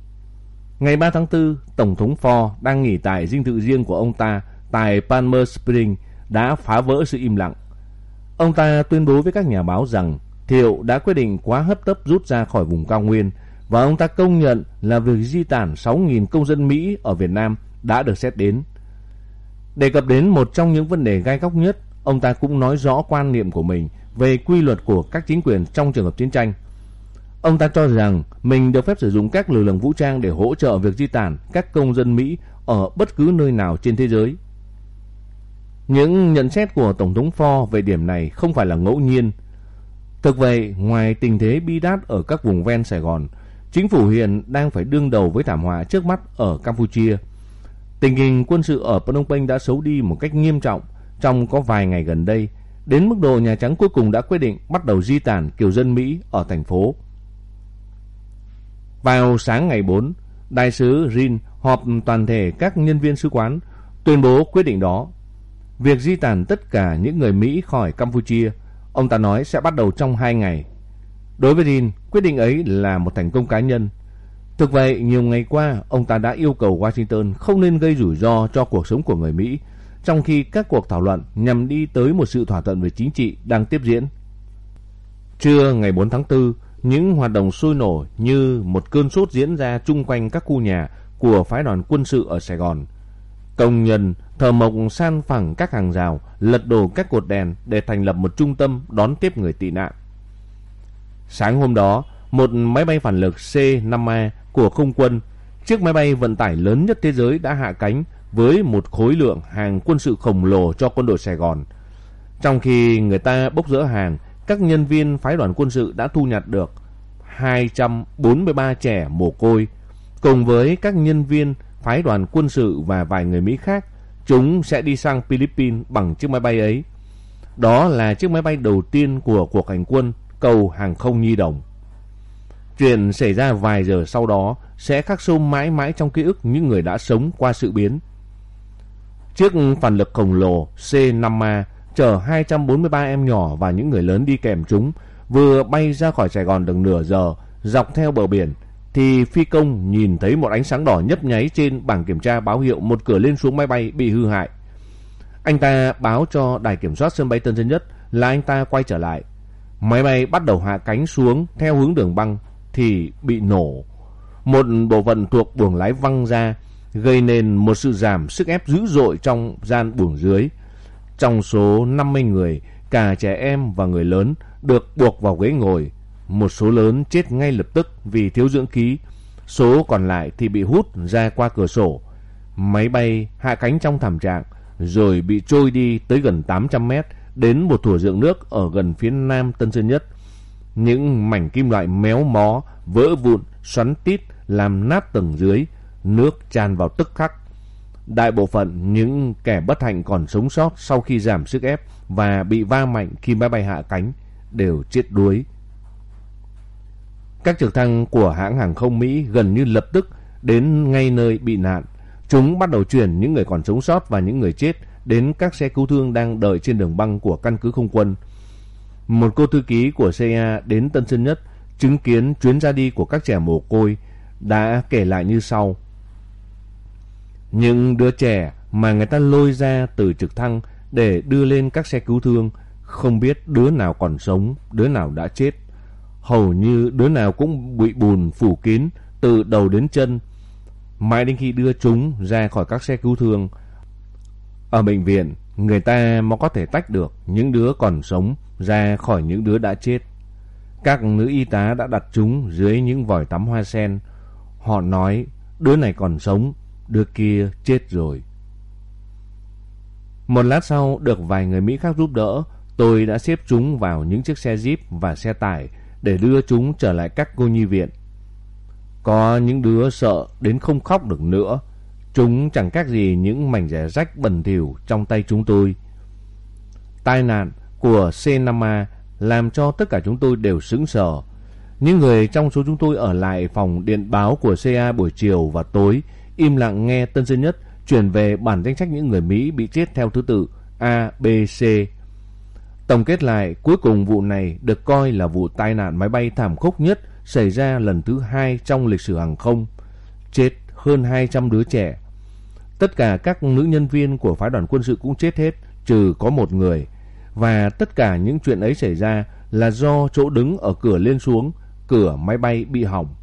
Ngày 3 tháng 4, Tổng thống Ford đang nghỉ tại dinh thự riêng của ông ta tại Palmer Spring đã phá vỡ sự im lặng. Ông ta tuyên bố với các nhà báo rằng Thiệu đã quyết định quá hấp tấp rút ra khỏi vùng cao nguyên và ông ta công nhận là việc di tản 6.000 công dân Mỹ ở Việt Nam đã được xét đến. Đề cập đến một trong những vấn đề gai góc nhất, ông ta cũng nói rõ quan niệm của mình về quy luật của các chính quyền trong trường hợp chiến tranh. Ông ta cho rằng mình được phép sử dụng các lực lượng vũ trang để hỗ trợ việc di tản các công dân Mỹ ở bất cứ nơi nào trên thế giới. Những nhận xét của Tổng thống Ford về điểm này không phải là ngẫu nhiên. Thực vậy, ngoài tình thế bi đát ở các vùng ven Sài Gòn, chính phủ hiện đang phải đương đầu với thảm họa trước mắt ở Campuchia. Tình hình quân sự ở Phnom Penh đã xấu đi một cách nghiêm trọng trong có vài ngày gần đây, đến mức độ Nhà Trắng cuối cùng đã quyết định bắt đầu di tản kiều dân Mỹ ở thành phố. Vào sáng ngày 4, Đại sứ Rin họp toàn thể các nhân viên sứ quán, tuyên bố quyết định đó. Việc di tản tất cả những người Mỹ khỏi Campuchia, ông ta nói sẽ bắt đầu trong 2 ngày. Đối với Rin, quyết định ấy là một thành công cá nhân. Thực vậy, nhiều ngày qua, ông ta đã yêu cầu Washington không nên gây rủi ro cho cuộc sống của người Mỹ, trong khi các cuộc thảo luận nhằm đi tới một sự thỏa thuận về chính trị đang tiếp diễn. Trưa ngày 4 tháng 4, những hoạt động sôi nổi như một cơn sốt diễn ra chung quanh các khu nhà của phái đoàn quân sự ở Sài Gòn. Công nhân thờ mộc san phẳng các hàng rào, lật đổ các cột đèn để thành lập một trung tâm đón tiếp người tị nạn. Sáng hôm đó, một máy bay phản lực C-5A của không quân, chiếc máy bay vận tải lớn nhất thế giới đã hạ cánh với một khối lượng hàng quân sự khổng lồ cho quân đội Sài Gòn. Trong khi người ta bốc rỡ hàng, các nhân viên phái đoàn quân sự đã thu nhặt được 243 trẻ mồ côi, cùng với các nhân viên phái đoàn quân sự và vài người Mỹ khác, chúng sẽ đi sang Philippines bằng chiếc máy bay ấy. Đó là chiếc máy bay đầu tiên của cuộc hành quân cầu hàng không Nhi Đồng. Chuyện xảy ra vài giờ sau đó sẽ khắc sâu mãi mãi trong ký ức những người đã sống qua sự biến. Chiếc phản lực khổng lồ C-5A chở 243 em nhỏ và những người lớn đi kèm chúng vừa bay ra khỏi Sài Gòn được nửa giờ, dọc theo bờ biển, thì phi công nhìn thấy một ánh sáng đỏ nhấp nháy trên bảng kiểm tra báo hiệu một cửa lên xuống máy bay bị hư hại. Anh ta báo cho đài kiểm soát sân bay Tân Sơn Nhất là anh ta quay trở lại. Máy bay bắt đầu hạ cánh xuống theo hướng đường băng thì bị nổ. Một bộ phận thuộc buồng lái văng ra gây nên một sự giảm sức ép dữ dội trong gian buồng dưới. Trong số 50 người, cả trẻ em và người lớn được buộc vào ghế ngồi. Một số lớn chết ngay lập tức vì thiếu dưỡng khí. Số còn lại thì bị hút ra qua cửa sổ. Máy bay hạ cánh trong thảm trạng rồi bị trôi đi tới gần 800 mét đến một thủa dưỡng nước ở gần phía nam Tân Sơn Nhất. Những mảnh kim loại méo mó, vỡ vụn, xoắn tít làm nát tầng dưới, nước tràn vào tức khắc. Đại bộ phận những kẻ bất hạnh còn sống sót sau khi giảm sức ép và bị va mạnh khi máy bay hạ cánh đều chết đuối. Các trực thăng của hãng hàng không Mỹ gần như lập tức đến ngay nơi bị nạn. Chúng bắt đầu chuyển những người còn sống sót và những người chết đến các xe cứu thương đang đợi trên đường băng của căn cứ không quân một cô thư ký của CIA đến Tân Sơn Nhất chứng kiến chuyến ra đi của các trẻ mồ côi đã kể lại như sau. Những đứa trẻ mà người ta lôi ra từ trực thăng để đưa lên các xe cứu thương không biết đứa nào còn sống, đứa nào đã chết. Hầu như đứa nào cũng bị bùn phủ kín từ đầu đến chân. Mãi đến khi đưa chúng ra khỏi các xe cứu thương. Ở bệnh viện, người ta mới có thể tách được những đứa còn sống ra khỏi những đứa đã chết. Các nữ y tá đã đặt chúng dưới những vòi tắm hoa sen. Họ nói đứa này còn sống, đứa kia chết rồi. Một lát sau được vài người Mỹ khác giúp đỡ, tôi đã xếp chúng vào những chiếc xe jeep và xe tải để đưa chúng trở lại các cô nhi viện. Có những đứa sợ đến không khóc được nữa. Chúng chẳng khác gì những mảnh rẻ rách bẩn thỉu trong tay chúng tôi. Tai nạn của C5A làm cho tất cả chúng tôi đều sững sờ. Những người trong số chúng tôi ở lại phòng điện báo của CA buổi chiều và tối im lặng nghe Tân dân Nhất chuyển về bản danh sách những người Mỹ bị chết theo thứ tự A, B, C. Tổng kết lại, cuối cùng vụ này được coi là vụ tai nạn máy bay thảm khốc nhất xảy ra lần thứ hai trong lịch sử hàng không. Chết hơn 200 đứa trẻ. Tất cả các nữ nhân viên của phái đoàn quân sự cũng chết hết, trừ có một người. Và tất cả những chuyện ấy xảy ra là do chỗ đứng ở cửa lên xuống, cửa máy bay bị hỏng.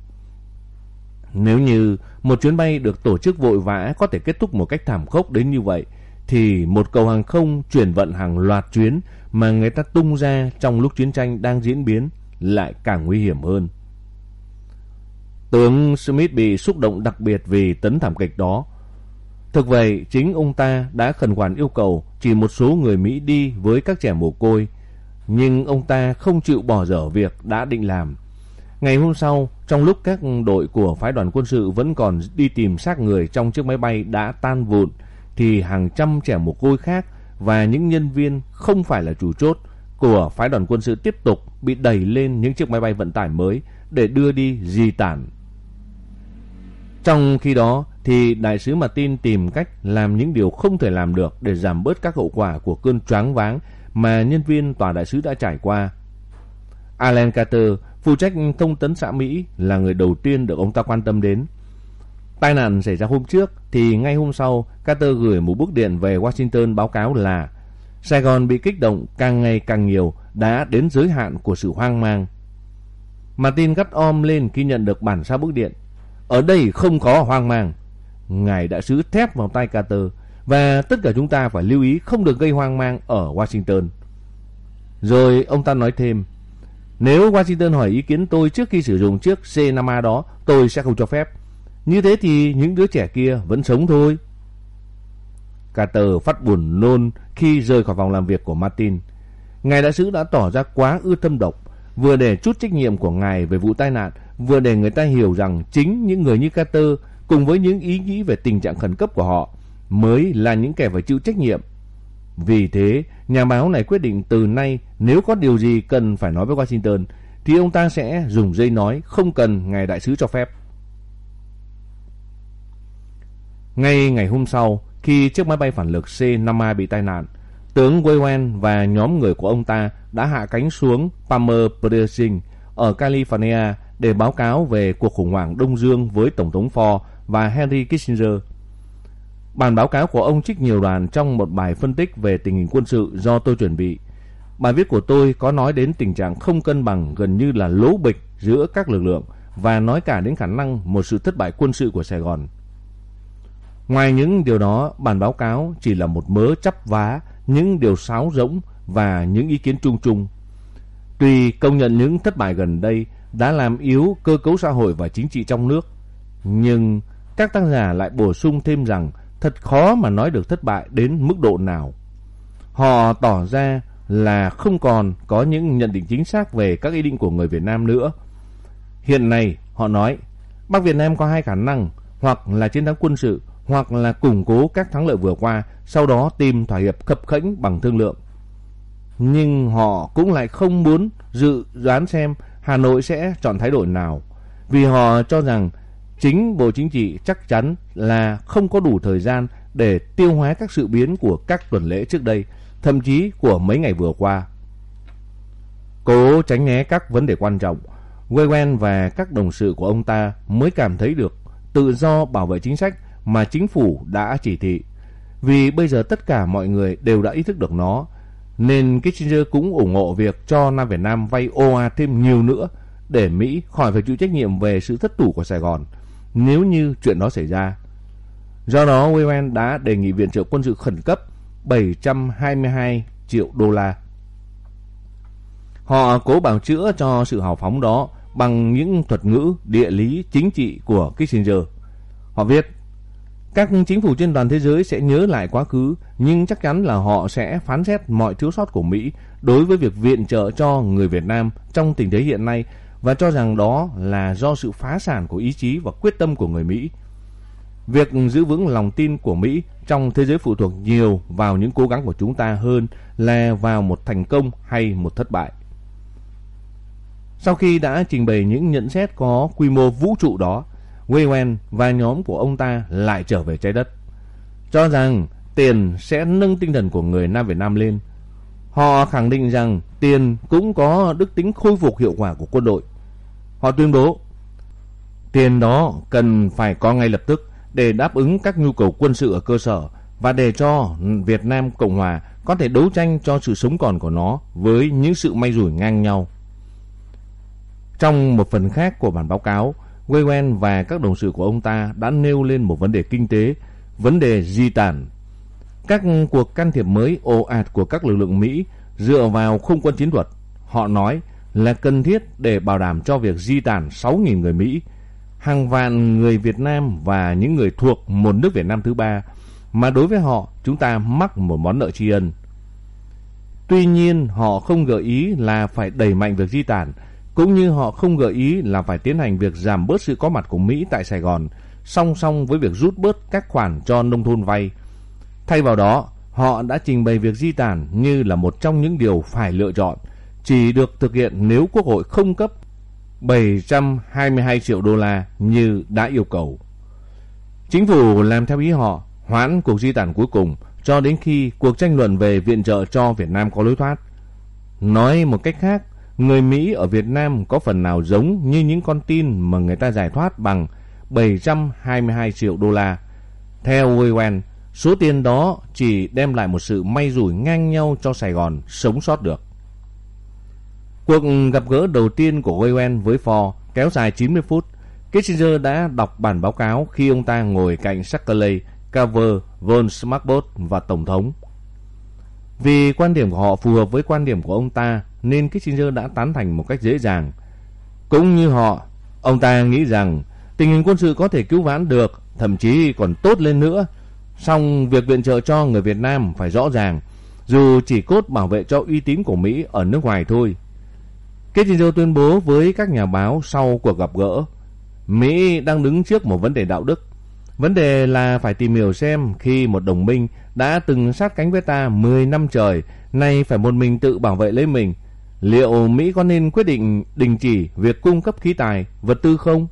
Nếu như một chuyến bay được tổ chức vội vã có thể kết thúc một cách thảm khốc đến như vậy, thì một cầu hàng không chuyển vận hàng loạt chuyến mà người ta tung ra trong lúc chiến tranh đang diễn biến lại càng nguy hiểm hơn. Tướng Smith bị xúc động đặc biệt vì tấn thảm kịch đó. Thực vậy, chính ông ta đã khẩn khoản yêu cầu chỉ một số người Mỹ đi với các trẻ mồ côi, nhưng ông ta không chịu bỏ dở việc đã định làm. Ngày hôm sau, trong lúc các đội của phái đoàn quân sự vẫn còn đi tìm xác người trong chiếc máy bay đã tan vụn, thì hàng trăm trẻ mồ côi khác và những nhân viên không phải là chủ chốt của phái đoàn quân sự tiếp tục bị đẩy lên những chiếc máy bay vận tải mới để đưa đi di tản. Trong khi đó thì đại sứ Martin tìm cách làm những điều không thể làm được để giảm bớt các hậu quả của cơn choáng váng mà nhân viên tòa đại sứ đã trải qua. Alan Carter, phụ trách thông tấn xã Mỹ, là người đầu tiên được ông ta quan tâm đến. Tai nạn xảy ra hôm trước thì ngay hôm sau, Carter gửi một bức điện về Washington báo cáo là Sài Gòn bị kích động càng ngày càng nhiều đã đến giới hạn của sự hoang mang. Martin gắt om lên khi nhận được bản sao bức điện. Ở đây không có hoang mang. Ngài đã sứ thép vào tay Carter và tất cả chúng ta phải lưu ý không được gây hoang mang ở Washington. Rồi ông ta nói thêm, nếu Washington hỏi ý kiến tôi trước khi sử dụng chiếc C5A đó, tôi sẽ không cho phép. Như thế thì những đứa trẻ kia vẫn sống thôi. Carter phát buồn nôn khi rời khỏi phòng làm việc của Martin. Ngài đại sứ đã tỏ ra quá ưa thâm độc, vừa để chút trách nhiệm của ngài về vụ tai nạn, vừa để người ta hiểu rằng chính những người như Carter cùng với những ý nghĩ về tình trạng khẩn cấp của họ mới là những kẻ phải chịu trách nhiệm. Vì thế, nhà báo này quyết định từ nay nếu có điều gì cần phải nói với Washington thì ông ta sẽ dùng dây nói không cần ngài đại sứ cho phép. Ngay ngày hôm sau, khi chiếc máy bay phản lực C-5A bị tai nạn, tướng Wayne và nhóm người của ông ta đã hạ cánh xuống Palmer Precinct ở California để báo cáo về cuộc khủng hoảng Đông Dương với Tổng thống Ford và Henry Kissinger. Bản báo cáo của ông trích nhiều đoàn trong một bài phân tích về tình hình quân sự do tôi chuẩn bị. Bài viết của tôi có nói đến tình trạng không cân bằng gần như là lố bịch giữa các lực lượng và nói cả đến khả năng một sự thất bại quân sự của Sài Gòn. Ngoài những điều đó, bản báo cáo chỉ là một mớ chắp vá, những điều sáo rỗng và những ý kiến chung chung. Tuy công nhận những thất bại gần đây đã làm yếu cơ cấu xã hội và chính trị trong nước, nhưng các tác giả lại bổ sung thêm rằng thật khó mà nói được thất bại đến mức độ nào. Họ tỏ ra là không còn có những nhận định chính xác về các ý định của người Việt Nam nữa. Hiện nay, họ nói, Bắc Việt Nam có hai khả năng, hoặc là chiến thắng quân sự, hoặc là củng cố các thắng lợi vừa qua, sau đó tìm thỏa hiệp khập khẽnh bằng thương lượng. Nhưng họ cũng lại không muốn dự đoán xem Hà Nội sẽ chọn thái độ nào, vì họ cho rằng chính Bộ Chính trị chắc chắn là không có đủ thời gian để tiêu hóa các sự biến của các tuần lễ trước đây, thậm chí của mấy ngày vừa qua. Cố tránh né các vấn đề quan trọng, Weywen và các đồng sự của ông ta mới cảm thấy được tự do bảo vệ chính sách mà chính phủ đã chỉ thị. Vì bây giờ tất cả mọi người đều đã ý thức được nó, nên Kissinger cũng ủng hộ việc cho Nam Việt Nam vay OA thêm nhiều nữa để Mỹ khỏi phải chịu trách nhiệm về sự thất thủ của Sài Gòn nếu như chuyện đó xảy ra. Do đó, Weywen đã đề nghị viện trợ quân sự khẩn cấp 722 triệu đô la. Họ cố bảo chữa cho sự hào phóng đó bằng những thuật ngữ địa lý chính trị của Kissinger. Họ viết, các chính phủ trên toàn thế giới sẽ nhớ lại quá khứ, nhưng chắc chắn là họ sẽ phán xét mọi thiếu sót của Mỹ đối với việc viện trợ cho người Việt Nam trong tình thế hiện nay và cho rằng đó là do sự phá sản của ý chí và quyết tâm của người Mỹ. Việc giữ vững lòng tin của Mỹ trong thế giới phụ thuộc nhiều vào những cố gắng của chúng ta hơn là vào một thành công hay một thất bại. Sau khi đã trình bày những nhận xét có quy mô vũ trụ đó, Weywen và nhóm của ông ta lại trở về trái đất. Cho rằng tiền sẽ nâng tinh thần của người Nam Việt Nam lên. Họ khẳng định rằng tiền cũng có đức tính khôi phục hiệu quả của quân đội. Họ tuyên bố tiền đó cần phải có ngay lập tức để đáp ứng các nhu cầu quân sự ở cơ sở và để cho Việt Nam Cộng Hòa có thể đấu tranh cho sự sống còn của nó với những sự may rủi ngang nhau. Trong một phần khác của bản báo cáo, Wayne và các đồng sự của ông ta đã nêu lên một vấn đề kinh tế, vấn đề di tản. Các cuộc can thiệp mới ồ ạt của các lực lượng Mỹ dựa vào không quân chiến thuật, họ nói là cần thiết để bảo đảm cho việc di tản 6.000 người Mỹ, hàng vạn người Việt Nam và những người thuộc một nước Việt Nam thứ ba, mà đối với họ chúng ta mắc một món nợ tri ân. Tuy nhiên họ không gợi ý là phải đẩy mạnh việc di tản, cũng như họ không gợi ý là phải tiến hành việc giảm bớt sự có mặt của Mỹ tại Sài Gòn, song song với việc rút bớt các khoản cho nông thôn vay. Thay vào đó, họ đã trình bày việc di tản như là một trong những điều phải lựa chọn, chỉ được thực hiện nếu Quốc hội không cấp 722 triệu đô la như đã yêu cầu. Chính phủ làm theo ý họ, hoãn cuộc di tản cuối cùng cho đến khi cuộc tranh luận về viện trợ cho Việt Nam có lối thoát. Nói một cách khác, người Mỹ ở Việt Nam có phần nào giống như những con tin mà người ta giải thoát bằng 722 triệu đô la. Theo Wayne, số tiền đó chỉ đem lại một sự may rủi ngang nhau cho Sài Gòn sống sót được. Cuộc gặp gỡ đầu tiên của Wayne với Ford kéo dài 90 phút. Kissinger đã đọc bản báo cáo khi ông ta ngồi cạnh Shackley, Carver, von Smartbot và Tổng thống. Vì quan điểm của họ phù hợp với quan điểm của ông ta nên Kissinger đã tán thành một cách dễ dàng. Cũng như họ, ông ta nghĩ rằng tình hình quân sự có thể cứu vãn được, thậm chí còn tốt lên nữa. Song việc viện trợ cho người Việt Nam phải rõ ràng, dù chỉ cốt bảo vệ cho uy tín của Mỹ ở nước ngoài thôi. Kissinger tuyên bố với các nhà báo sau cuộc gặp gỡ, Mỹ đang đứng trước một vấn đề đạo đức. Vấn đề là phải tìm hiểu xem khi một đồng minh đã từng sát cánh với ta 10 năm trời, nay phải một mình tự bảo vệ lấy mình, liệu Mỹ có nên quyết định đình chỉ việc cung cấp khí tài, vật tư không?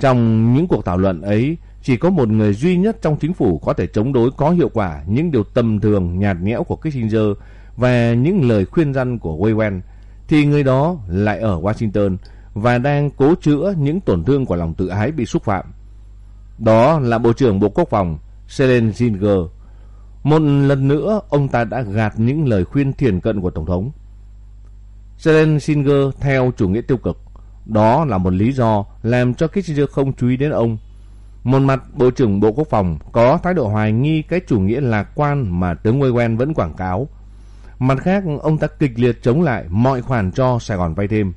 Trong những cuộc thảo luận ấy, chỉ có một người duy nhất trong chính phủ có thể chống đối có hiệu quả những điều tầm thường nhạt nhẽo của Kissinger và những lời khuyên răn của Weywen, thì người đó lại ở Washington và đang cố chữa những tổn thương của lòng tự ái bị xúc phạm. Đó là Bộ trưởng Bộ Quốc phòng Selen Zinger. Một lần nữa, ông ta đã gạt những lời khuyên thiền cận của Tổng thống. Selen Zinger theo chủ nghĩa tiêu cực. Đó là một lý do làm cho Kissinger không chú ý đến ông. Một mặt, Bộ trưởng Bộ Quốc phòng có thái độ hoài nghi cái chủ nghĩa lạc quan mà tướng Weywen vẫn quảng cáo. Mặt khác, ông ta kịch liệt chống lại mọi khoản cho Sài Gòn vay thêm.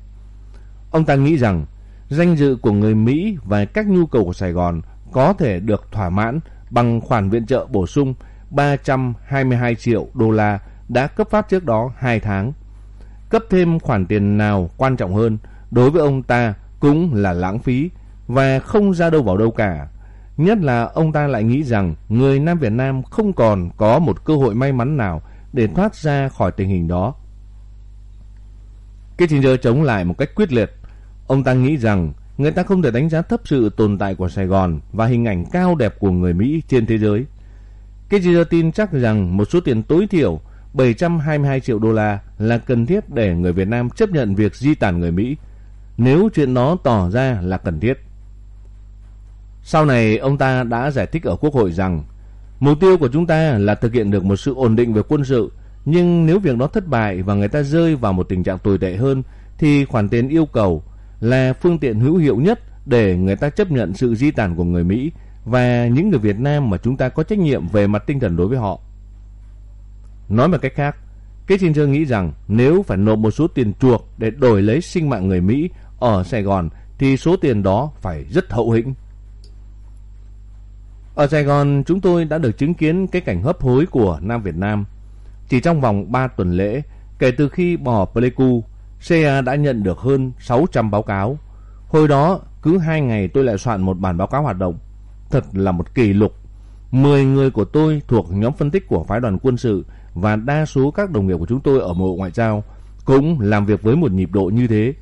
Ông ta nghĩ rằng danh dự của người Mỹ và các nhu cầu của Sài Gòn có thể được thỏa mãn bằng khoản viện trợ bổ sung 322 triệu đô la đã cấp phát trước đó 2 tháng. Cấp thêm khoản tiền nào quan trọng hơn, đối với ông ta cũng là lãng phí và không ra đâu vào đâu cả. Nhất là ông ta lại nghĩ rằng người Nam Việt Nam không còn có một cơ hội may mắn nào để thoát ra khỏi tình hình đó. Kissinger chống lại một cách quyết liệt. Ông ta nghĩ rằng người ta không thể đánh giá thấp sự tồn tại của Sài Gòn và hình ảnh cao đẹp của người Mỹ trên thế giới. Kissinger tin chắc rằng một số tiền tối thiểu 722 triệu đô la là cần thiết để người Việt Nam chấp nhận việc di tản người Mỹ nếu chuyện đó tỏ ra là cần thiết. Sau này, ông ta đã giải thích ở Quốc hội rằng, mục tiêu của chúng ta là thực hiện được một sự ổn định về quân sự, nhưng nếu việc đó thất bại và người ta rơi vào một tình trạng tồi tệ hơn, thì khoản tiền yêu cầu là phương tiện hữu hiệu nhất để người ta chấp nhận sự di tản của người Mỹ và những người Việt Nam mà chúng ta có trách nhiệm về mặt tinh thần đối với họ. Nói một cách khác, Kissinger nghĩ rằng nếu phải nộp một số tiền chuộc để đổi lấy sinh mạng người Mỹ ở Sài Gòn thì số tiền đó phải rất hậu hĩnh. Ở Sài Gòn chúng tôi đã được chứng kiến cái cảnh hấp hối của Nam Việt Nam. Chỉ trong vòng 3 tuần lễ, kể từ khi bỏ Pleiku, CA đã nhận được hơn 600 báo cáo. Hồi đó, cứ 2 ngày tôi lại soạn một bản báo cáo hoạt động. Thật là một kỷ lục. 10 người của tôi thuộc nhóm phân tích của phái đoàn quân sự và đa số các đồng nghiệp của chúng tôi ở Bộ Ngoại giao cũng làm việc với một nhịp độ như thế.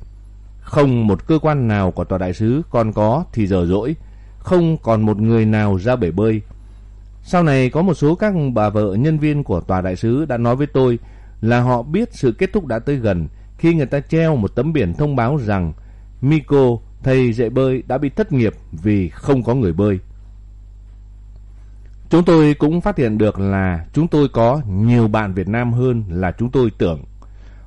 Không một cơ quan nào của tòa đại sứ còn có thì giờ dỗi, không còn một người nào ra bể bơi. Sau này có một số các bà vợ nhân viên của tòa đại sứ đã nói với tôi là họ biết sự kết thúc đã tới gần khi người ta treo một tấm biển thông báo rằng Miko, thầy dạy bơi đã bị thất nghiệp vì không có người bơi. Chúng tôi cũng phát hiện được là chúng tôi có nhiều bạn Việt Nam hơn là chúng tôi tưởng.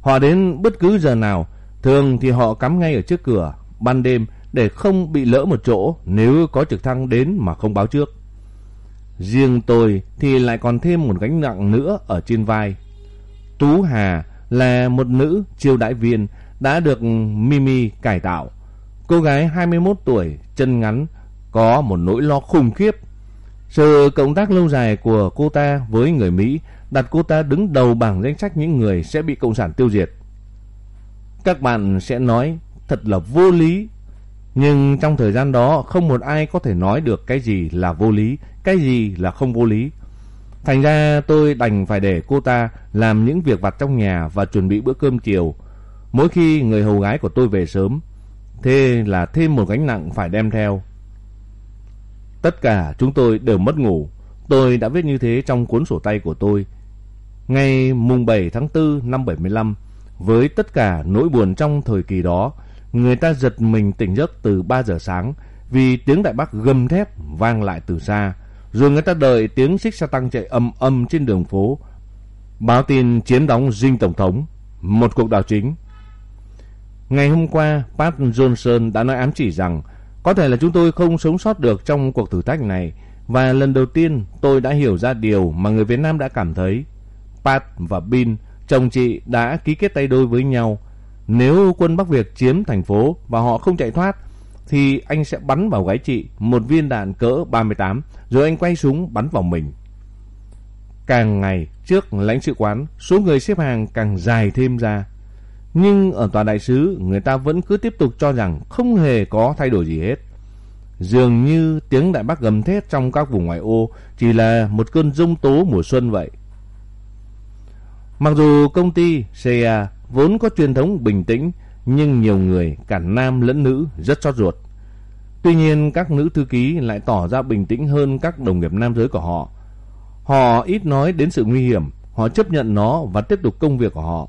Họ đến bất cứ giờ nào, thường thì họ cắm ngay ở trước cửa, ban đêm để không bị lỡ một chỗ nếu có trực thăng đến mà không báo trước. Riêng tôi thì lại còn thêm một gánh nặng nữa ở trên vai. Tú Hà là một nữ chiêu đãi viên đã được Mimi cải tạo. Cô gái 21 tuổi, chân ngắn, có một nỗi lo khủng khiếp. Sự cộng tác lâu dài của cô ta với người Mỹ đặt cô ta đứng đầu bảng danh sách những người sẽ bị Cộng sản tiêu diệt. Các bạn sẽ nói thật là vô lý. Nhưng trong thời gian đó không một ai có thể nói được cái gì là vô lý, cái gì là không vô lý. Thành ra tôi đành phải để cô ta làm những việc vặt trong nhà và chuẩn bị bữa cơm chiều. Mỗi khi người hầu gái của tôi về sớm, thế là thêm một gánh nặng phải đem theo. Tất cả chúng tôi đều mất ngủ. Tôi đã viết như thế trong cuốn sổ tay của tôi. Ngày mùng 7 tháng 4 năm 75, với tất cả nỗi buồn trong thời kỳ đó, người ta giật mình tỉnh giấc từ 3 giờ sáng vì tiếng Đại Bắc gầm thép vang lại từ xa. Rồi người ta đợi tiếng xích xe tăng chạy âm âm trên đường phố. Báo tin chiến đóng dinh Tổng thống, một cuộc đảo chính. Ngày hôm qua, Pat Johnson đã nói ám chỉ rằng có thể là chúng tôi không sống sót được trong cuộc thử thách này và lần đầu tiên tôi đã hiểu ra điều mà người Việt Nam đã cảm thấy. Pat và Bin, chồng chị đã ký kết tay đôi với nhau. Nếu quân Bắc Việt chiếm thành phố và họ không chạy thoát thì anh sẽ bắn vào gái chị một viên đạn cỡ 38 rồi anh quay súng bắn vào mình. Càng ngày trước lãnh sự quán, số người xếp hàng càng dài thêm ra. Nhưng ở tòa đại sứ, người ta vẫn cứ tiếp tục cho rằng không hề có thay đổi gì hết. Dường như tiếng Đại Bắc gầm thét trong các vùng ngoại ô chỉ là một cơn rông tố mùa xuân vậy. Mặc dù công ty CA vốn có truyền thống bình tĩnh, nhưng nhiều người, cả nam lẫn nữ, rất xót ruột. Tuy nhiên, các nữ thư ký lại tỏ ra bình tĩnh hơn các đồng nghiệp nam giới của họ. Họ ít nói đến sự nguy hiểm, họ chấp nhận nó và tiếp tục công việc của họ.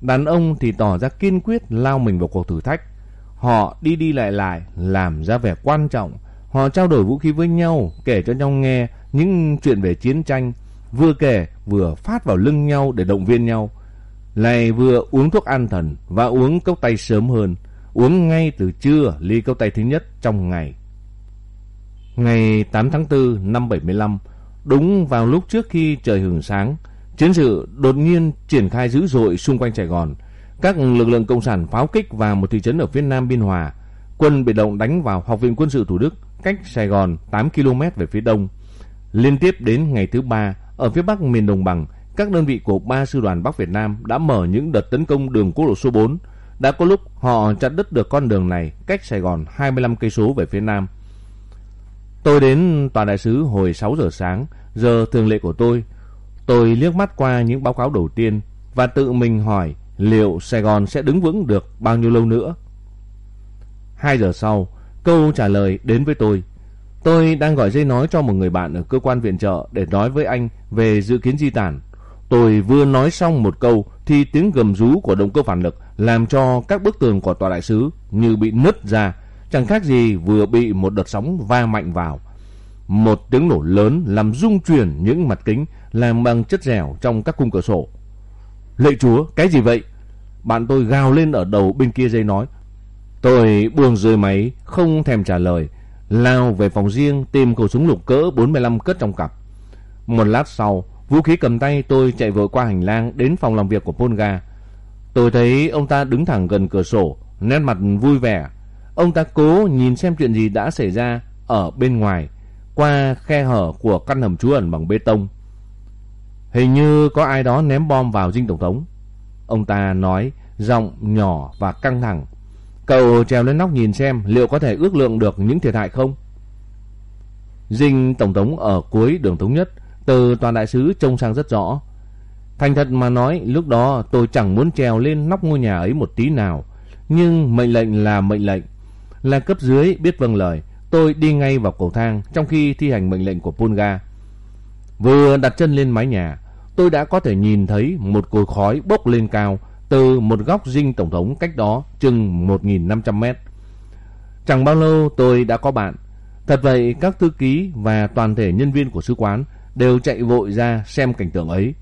Đàn ông thì tỏ ra kiên quyết lao mình vào cuộc thử thách. Họ đi đi lại lại, làm ra vẻ quan trọng. Họ trao đổi vũ khí với nhau, kể cho nhau nghe những chuyện về chiến tranh. Vừa kể, vừa phát vào lưng nhau để động viên nhau. Lại vừa uống thuốc an thần và uống cốc tay sớm hơn. Uống ngay từ trưa ly cốc tay thứ nhất trong ngày. Ngày 8 tháng 4 năm 75, đúng vào lúc trước khi trời hừng sáng, Chiến sự đột nhiên triển khai dữ dội xung quanh Sài Gòn. Các lực lượng cộng sản pháo kích vào một thị trấn ở phía nam Biên Hòa. Quân bị động đánh vào Học viện Quân sự Thủ Đức, cách Sài Gòn 8 km về phía đông. Liên tiếp đến ngày thứ ba, ở phía bắc miền Đồng Bằng, các đơn vị của ba sư đoàn Bắc Việt Nam đã mở những đợt tấn công đường quốc lộ số 4. Đã có lúc họ chặn đứt được con đường này cách Sài Gòn 25 cây số về phía nam. Tôi đến tòa đại sứ hồi 6 giờ sáng, giờ thường lệ của tôi. Tôi liếc mắt qua những báo cáo đầu tiên và tự mình hỏi liệu Sài Gòn sẽ đứng vững được bao nhiêu lâu nữa. Hai giờ sau, câu trả lời đến với tôi. Tôi đang gọi dây nói cho một người bạn ở cơ quan viện trợ để nói với anh về dự kiến di tản. Tôi vừa nói xong một câu thì tiếng gầm rú của động cơ phản lực làm cho các bức tường của tòa đại sứ như bị nứt ra, chẳng khác gì vừa bị một đợt sóng va mạnh vào. Một tiếng nổ lớn làm rung chuyển những mặt kính làm bằng chất dẻo trong các cung cửa sổ. Lệ chúa, cái gì vậy? Bạn tôi gào lên ở đầu bên kia dây nói. Tôi buông rơi máy, không thèm trả lời, lao về phòng riêng tìm khẩu súng lục cỡ 45 cất trong cặp. Một lát sau, vũ khí cầm tay tôi chạy vội qua hành lang đến phòng làm việc của Polga. Tôi thấy ông ta đứng thẳng gần cửa sổ, nét mặt vui vẻ. Ông ta cố nhìn xem chuyện gì đã xảy ra ở bên ngoài, qua khe hở của căn hầm trú ẩn bằng bê tông. Hình như có ai đó ném bom vào dinh tổng thống. Ông ta nói, giọng nhỏ và căng thẳng. Cậu trèo lên nóc nhìn xem liệu có thể ước lượng được những thiệt hại không? Dinh tổng thống ở cuối đường thống nhất, từ toàn đại sứ trông sang rất rõ. Thành thật mà nói, lúc đó tôi chẳng muốn trèo lên nóc ngôi nhà ấy một tí nào. Nhưng mệnh lệnh là mệnh lệnh. Là cấp dưới biết vâng lời, tôi đi ngay vào cầu thang trong khi thi hành mệnh lệnh của Pulga. Vừa đặt chân lên mái nhà, tôi đã có thể nhìn thấy một cột khói bốc lên cao từ một góc dinh tổng thống cách đó chừng 1.500 mét. Chẳng bao lâu tôi đã có bạn. Thật vậy, các thư ký và toàn thể nhân viên của sứ quán đều chạy vội ra xem cảnh tượng ấy.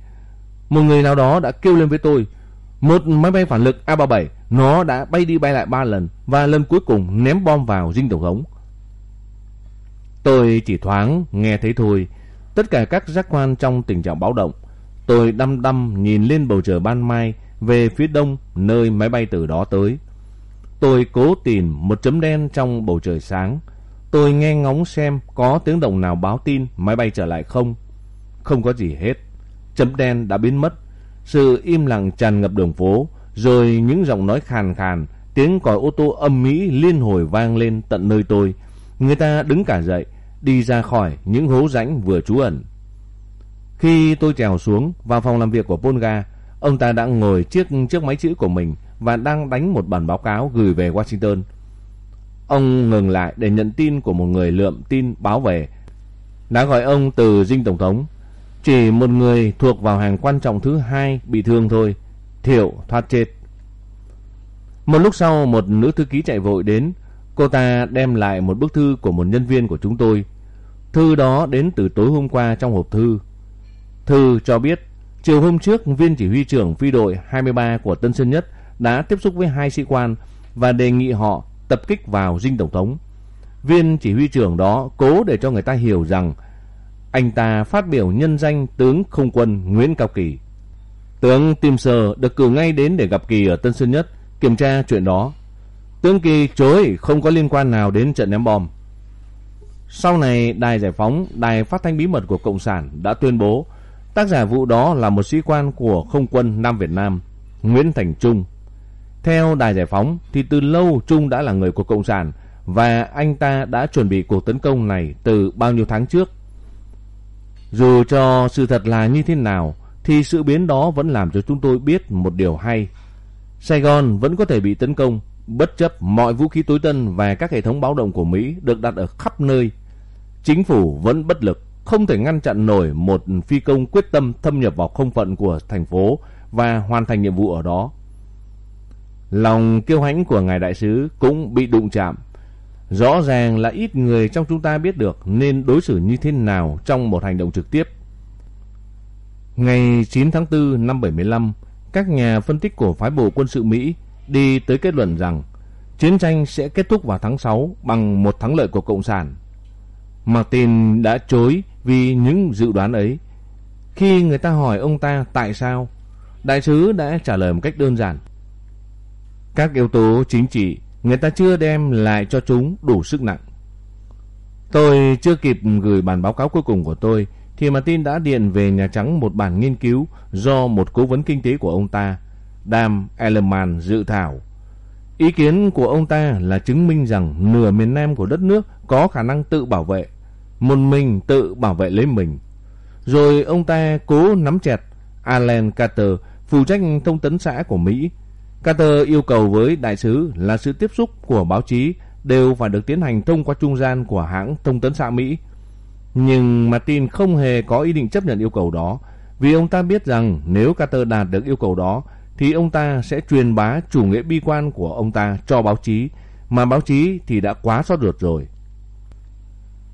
Một người nào đó đã kêu lên với tôi, một máy bay phản lực A-37, nó đã bay đi bay lại ba lần và lần cuối cùng ném bom vào dinh tổng thống. Tôi chỉ thoáng nghe thấy thôi, tất cả các giác quan trong tình trạng báo động. Tôi đăm đăm nhìn lên bầu trời ban mai về phía đông nơi máy bay từ đó tới. Tôi cố tìm một chấm đen trong bầu trời sáng. Tôi nghe ngóng xem có tiếng động nào báo tin máy bay trở lại không. Không có gì hết. Chấm đen đã biến mất. Sự im lặng tràn ngập đường phố, rồi những giọng nói khàn khàn, tiếng còi ô tô âm mỹ liên hồi vang lên tận nơi tôi. Người ta đứng cả dậy, đi ra khỏi những hố rãnh vừa trú ẩn. Khi tôi trèo xuống vào phòng làm việc của Polga, ông ta đã ngồi trước chiếc máy chữ của mình và đang đánh một bản báo cáo gửi về Washington. Ông ngừng lại để nhận tin của một người lượm tin báo về. Đã gọi ông từ dinh tổng thống. Chỉ một người thuộc vào hàng quan trọng thứ hai bị thương thôi. Thiệu thoát chết. Một lúc sau, một nữ thư ký chạy vội đến. Cô ta đem lại một bức thư của một nhân viên của chúng tôi. Thư đó đến từ tối hôm qua trong hộp thư. Thư cho biết, chiều hôm trước, viên chỉ huy trưởng phi đội 23 của Tân Sơn Nhất đã tiếp xúc với hai sĩ quan và đề nghị họ tập kích vào dinh tổng thống. Viên chỉ huy trưởng đó cố để cho người ta hiểu rằng anh ta phát biểu nhân danh tướng không quân Nguyễn Cao Kỳ. Tướng Tim Sơ được cử ngay đến để gặp Kỳ ở Tân Sơn Nhất kiểm tra chuyện đó. Tướng Kỳ chối không có liên quan nào đến trận ném bom. Sau này, Đài Giải phóng, Đài Phát thanh bí mật của Cộng sản đã tuyên bố tác giả vụ đó là một sĩ quan của không quân Nam Việt Nam, Nguyễn Thành Trung. Theo Đài Giải phóng thì từ lâu Trung đã là người của Cộng sản và anh ta đã chuẩn bị cuộc tấn công này từ bao nhiêu tháng trước. Dù cho sự thật là như thế nào thì sự biến đó vẫn làm cho chúng tôi biết một điều hay. Sài Gòn vẫn có thể bị tấn công bất chấp mọi vũ khí tối tân và các hệ thống báo động của Mỹ được đặt ở khắp nơi. Chính phủ vẫn bất lực, không thể ngăn chặn nổi một phi công quyết tâm thâm nhập vào không phận của thành phố và hoàn thành nhiệm vụ ở đó. Lòng kiêu hãnh của ngài đại sứ cũng bị đụng chạm. Rõ ràng là ít người trong chúng ta biết được nên đối xử như thế nào trong một hành động trực tiếp. Ngày 9 tháng 4 năm 75, các nhà phân tích của phái bộ quân sự Mỹ đi tới kết luận rằng chiến tranh sẽ kết thúc vào tháng 6 bằng một thắng lợi của Cộng sản. Martin đã chối vì những dự đoán ấy. Khi người ta hỏi ông ta tại sao, đại sứ đã trả lời một cách đơn giản. Các yếu tố chính trị người ta chưa đem lại cho chúng đủ sức nặng. Tôi chưa kịp gửi bản báo cáo cuối cùng của tôi thì Martin đã điện về Nhà Trắng một bản nghiên cứu do một cố vấn kinh tế của ông ta, Dam Ellerman dự thảo. Ý kiến của ông ta là chứng minh rằng nửa miền Nam của đất nước có khả năng tự bảo vệ, một mình tự bảo vệ lấy mình. Rồi ông ta cố nắm chặt Alan Carter, phụ trách thông tấn xã của Mỹ, Carter yêu cầu với đại sứ là sự tiếp xúc của báo chí đều phải được tiến hành thông qua trung gian của hãng thông tấn xã Mỹ. Nhưng Martin không hề có ý định chấp nhận yêu cầu đó Vì ông ta biết rằng nếu Carter đạt được yêu cầu đó thì ông ta sẽ truyền bá chủ nghĩa bi quan của ông ta cho báo chí, mà báo chí thì đã quá sót ruột rồi.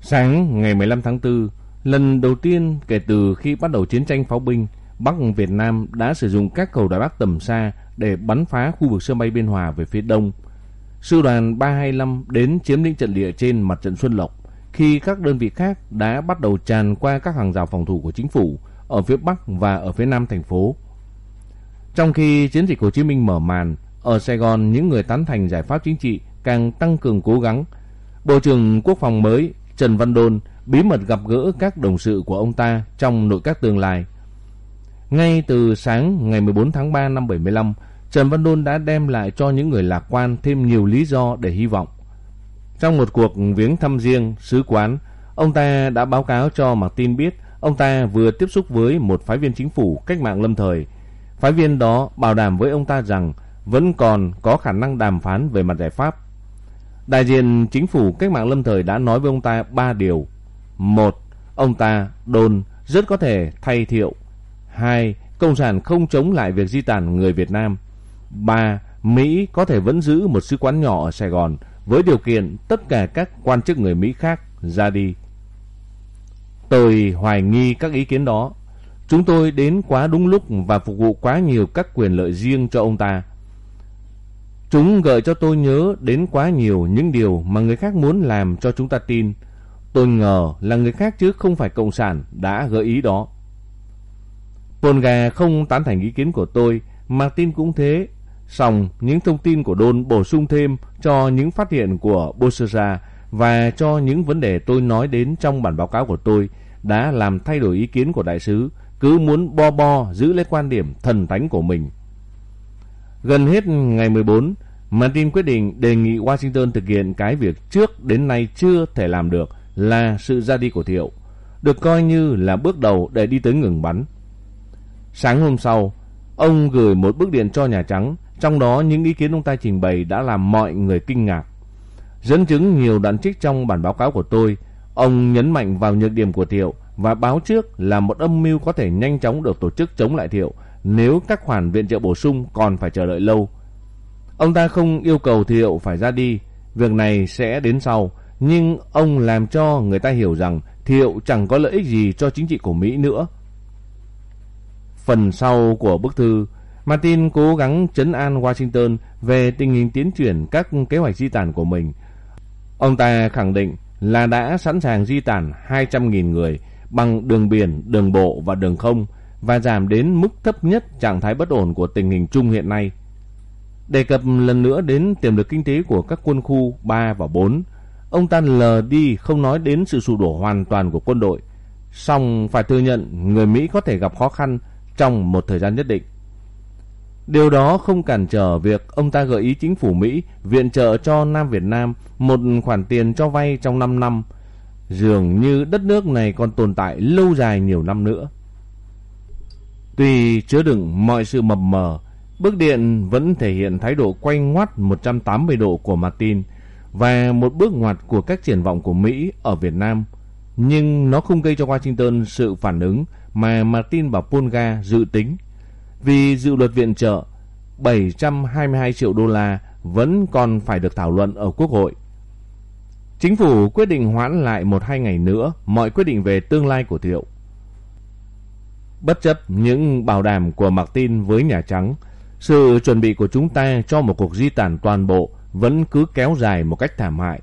Sáng ngày 15 tháng 4, lần đầu tiên kể từ khi bắt đầu chiến tranh pháo binh, Bắc Việt Nam đã sử dụng các cầu đài Bắc tầm xa để bắn phá khu vực sân bay Biên Hòa về phía đông. Sư đoàn 325 đến chiếm lĩnh trận địa trên mặt trận Xuân Lộc khi các đơn vị khác đã bắt đầu tràn qua các hàng rào phòng thủ của chính phủ ở phía Bắc và ở phía Nam thành phố. Trong khi chiến dịch Hồ Chí Minh mở màn, ở Sài Gòn những người tán thành giải pháp chính trị càng tăng cường cố gắng. Bộ trưởng Quốc phòng mới Trần Văn Đôn bí mật gặp gỡ các đồng sự của ông ta trong nội các tương lai. Ngay từ sáng ngày 14 tháng 3 năm 75, Trần Văn Đôn đã đem lại cho những người lạc quan thêm nhiều lý do để hy vọng. Trong một cuộc viếng thăm riêng sứ quán, ông ta đã báo cáo cho Martin Tin biết ông ta vừa tiếp xúc với một phái viên chính phủ cách mạng lâm thời. Phái viên đó bảo đảm với ông ta rằng vẫn còn có khả năng đàm phán về mặt giải pháp. Đại diện chính phủ cách mạng lâm thời đã nói với ông ta ba điều. Một, ông ta, đồn, rất có thể thay thiệu. Hai, Cộng sản không chống lại việc di tản người Việt Nam. Ba, Mỹ có thể vẫn giữ một sứ quán nhỏ ở Sài Gòn với điều kiện tất cả các quan chức người Mỹ khác ra đi. Tôi hoài nghi các ý kiến đó. Chúng tôi đến quá đúng lúc và phục vụ quá nhiều các quyền lợi riêng cho ông ta. Chúng gợi cho tôi nhớ đến quá nhiều những điều mà người khác muốn làm cho chúng ta tin. Tôi ngờ là người khác chứ không phải Cộng sản đã gợi ý đó. Polga không tán thành ý kiến của tôi, Martin cũng thế. Song những thông tin của Don bổ sung thêm cho những phát hiện của Bosera và cho những vấn đề tôi nói đến trong bản báo cáo của tôi đã làm thay đổi ý kiến của đại sứ, cứ muốn bo bo giữ lấy quan điểm thần thánh của mình. Gần hết ngày 14, Martin quyết định đề nghị Washington thực hiện cái việc trước đến nay chưa thể làm được là sự ra đi của Thiệu, được coi như là bước đầu để đi tới ngừng bắn. Sáng hôm sau, ông gửi một bức điện cho Nhà Trắng, trong đó những ý kiến ông ta trình bày đã làm mọi người kinh ngạc. Dẫn chứng nhiều đoạn trích trong bản báo cáo của tôi, ông nhấn mạnh vào nhược điểm của Thiệu và báo trước là một âm mưu có thể nhanh chóng được tổ chức chống lại Thiệu nếu các khoản viện trợ bổ sung còn phải chờ đợi lâu. Ông ta không yêu cầu Thiệu phải ra đi, việc này sẽ đến sau, nhưng ông làm cho người ta hiểu rằng Thiệu chẳng có lợi ích gì cho chính trị của Mỹ nữa. Phần sau của bức thư, Martin cố gắng chấn an Washington về tình hình tiến triển các kế hoạch di tản của mình. Ông ta khẳng định là đã sẵn sàng di tản 200.000 người bằng đường biển, đường bộ và đường không và giảm đến mức thấp nhất trạng thái bất ổn của tình hình chung hiện nay. Đề cập lần nữa đến tiềm lực kinh tế của các quân khu 3 và 4, ông ta lờ đi không nói đến sự sụp đổ hoàn toàn của quân đội. Song phải thừa nhận người Mỹ có thể gặp khó khăn trong một thời gian nhất định. Điều đó không cản trở việc ông ta gợi ý chính phủ Mỹ viện trợ cho Nam Việt Nam một khoản tiền cho vay trong 5 năm. Dường như đất nước này còn tồn tại lâu dài nhiều năm nữa. Tuy chứa đựng mọi sự mập mờ, bức điện vẫn thể hiện thái độ quay ngoắt 180 độ của Martin và một bước ngoặt của các triển vọng của Mỹ ở Việt Nam. Nhưng nó không gây cho Washington sự phản ứng mà Martin và Polga dự tính. Vì dự luật viện trợ 722 triệu đô la vẫn còn phải được thảo luận ở Quốc hội. Chính phủ quyết định hoãn lại một hai ngày nữa mọi quyết định về tương lai của Thiệu. Bất chấp những bảo đảm của Martin với Nhà Trắng, sự chuẩn bị của chúng ta cho một cuộc di tản toàn bộ vẫn cứ kéo dài một cách thảm hại.